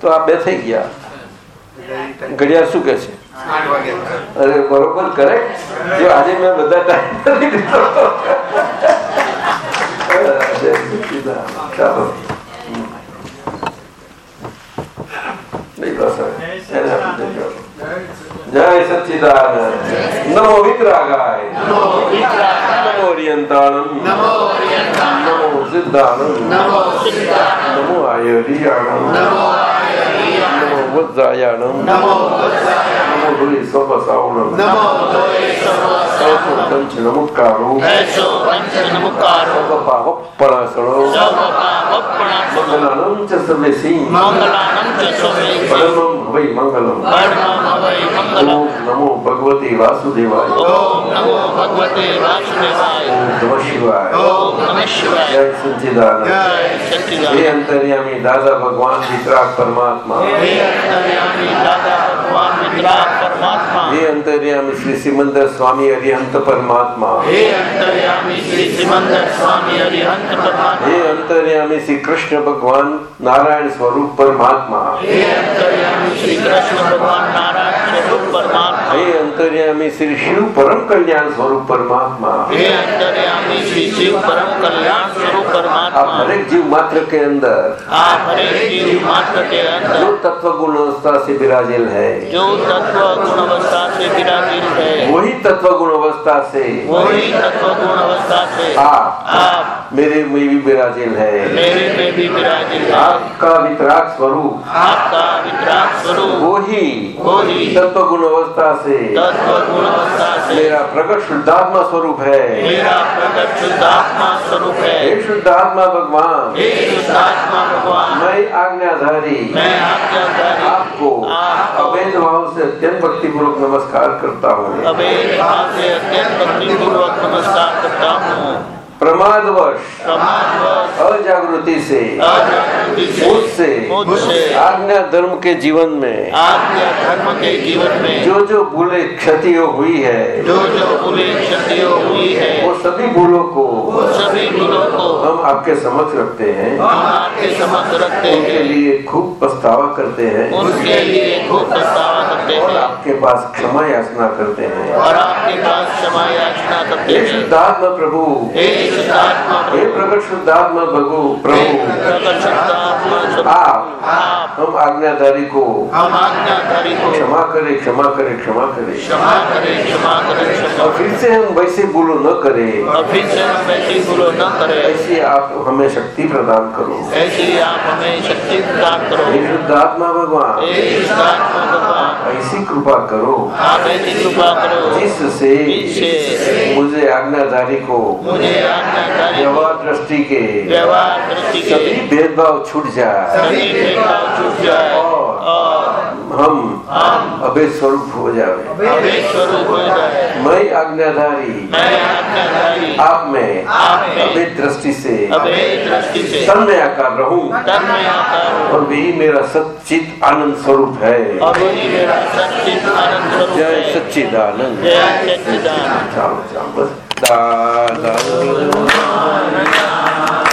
તો આ બે થઈ ગયા. ઘડિયાળ શું કે છે? અરે બરોબર કરેક્ટ જો આજે મેં બધા જય સચિદાન નમો વિતરાગાય. નમો ઓરિયન્તાણમ નમો ઓરિયન્તાણમ નમો है जय सच्चिदानंद नमो वितरागाय नमो ओरियंताणम नमो सिद्धानंद नमो आयुर्याणम नमो वज्रायाणम नमो डुली स्वपसावणम नमो पंच नमुकारो स्वपावपणासणो मंगलानं च सर्वेसि परमं वै मंगलम् ओम नमो भगवते वासुदेवाय ओम नमो भगवते वासुदेवाय नमः शिवाय ओम नमः शिवाय जय सच्चिदानंद जय सच्चिदानंद हे अंतर्यामी दादा भगवान वितराग परमात्मा हे अंतर्यामी दादा भगवान वितराग परमात्मा। हे अंतर्यामी श्री सिमंदर स्वामी अरिहंत परमात्मा। हे अंतर्यामी श्री सिमंदर स्वामी अरिहंत परमात्मा। हे अंतर्यामी श्री कृष्ण भगवान नारायण स्वरूप परमात्मा। हे अंतर्यामी श्री कृष्ण भगवान नारायण स्वरूप परमात्मा। हे अंतर्यामी श्री शिव परम कल्याण स्वरूप परमात्मा। हे अंतर्यामी श्री शिव परम कल्याण स्वरूप आप परमात्मा। हर एक जीव मात्र के अंदर। आप हरे जीव मात्र के अंदर। जो तत्व गुण अवस्था से विराजिल है। जो तत्व गुण अवस्था से विराजित है। वही तत्व गुण अवस्था से। वही तत्व गुण अवस्था से। आप आप। मेरे में भी विराजिल है। मेरे में भी विराजित है। आपका वितराग स्वरूप। आपका वितराग स्वरूप। वही वही तत्व गुण अवस्था से। तत्व गुण अवस्था से। मेरा प्रकट शुद्धात्मा स्वरूप है। मेरा प्रकट शुद्धात्मा स्वरूप है। शुद्धात्मा भगवान। शुद्धात्मा भगवान। मैं आज्ञाधारी। मैं आज्ञाकारी आपको अवैध भाव से अत्यंत भक्ति पूर्वक नमस्कार करता हूँ। अवैध भाव से अत्यंत भक्ति पूर्वक नमस्कार करता हूँ। प्रमादवश। अजागृति से। अजागृति से। मुझसे मुझसे आज्ञा धर्म के जीवन में। आज्ञा धर्म के जीवन में। जो जो भूले क्षतियों हुई है। जो जो भूले क्षतियों हुई है। वो सभी भूलों को सभी भूलों को हम आपके समक्ष रखते हैं। आपके समक्ष रखते हैं। उनके लिए खूब पछतावा करते हैं। उनके लिए खूब पछतावा करते और हैं आपके पास क्षमा याचना करते हैं। और आपके पास क्षमा याचना करते हैं। प्रभु हे प्रकट शुद्धात्मा प्रभु प्रभु। आप हम आज्ञाधारी को क्षमा करे क्षमा करे क्षमा करे। क्षमा करें क्षमा करें और फिर से हम वैसे भूलो न करे। और फिर से हम ऐसी भूलो न करें। ऐसी आप हमें शक्ति प्रदान करो। ऐसी आप हमें शक्ति प्रदान करो। हे शुद्धात्मा भगवान ऐसी कृपा करो। आप ऐसी कृपा करो। जिससे मुझे आज्ञाधारी को मुझे व्यवहार दृष्टि के। व्यवहार दृष्टि के। सभी भेदभाव छूट जाए। सभी भेदभाव छूट जाए। और हम अभेद स्वरूप हो जाए अभेद स्वरूप हो जाए। मैं आज्ञाधारी। मैं आज्ञाकारी आप में आप में। अभेद दृष्टि से। अभेद दृष्टि से। तन्मय आकार रहूँ। तन्मय आकार। और वही मेरा सच्चित आनंद स्वरूप है। और वही मेरा सच्चित आनंद स्वरूप जय सच्चिदानंद। जय सच्चिदानंद। Da da da.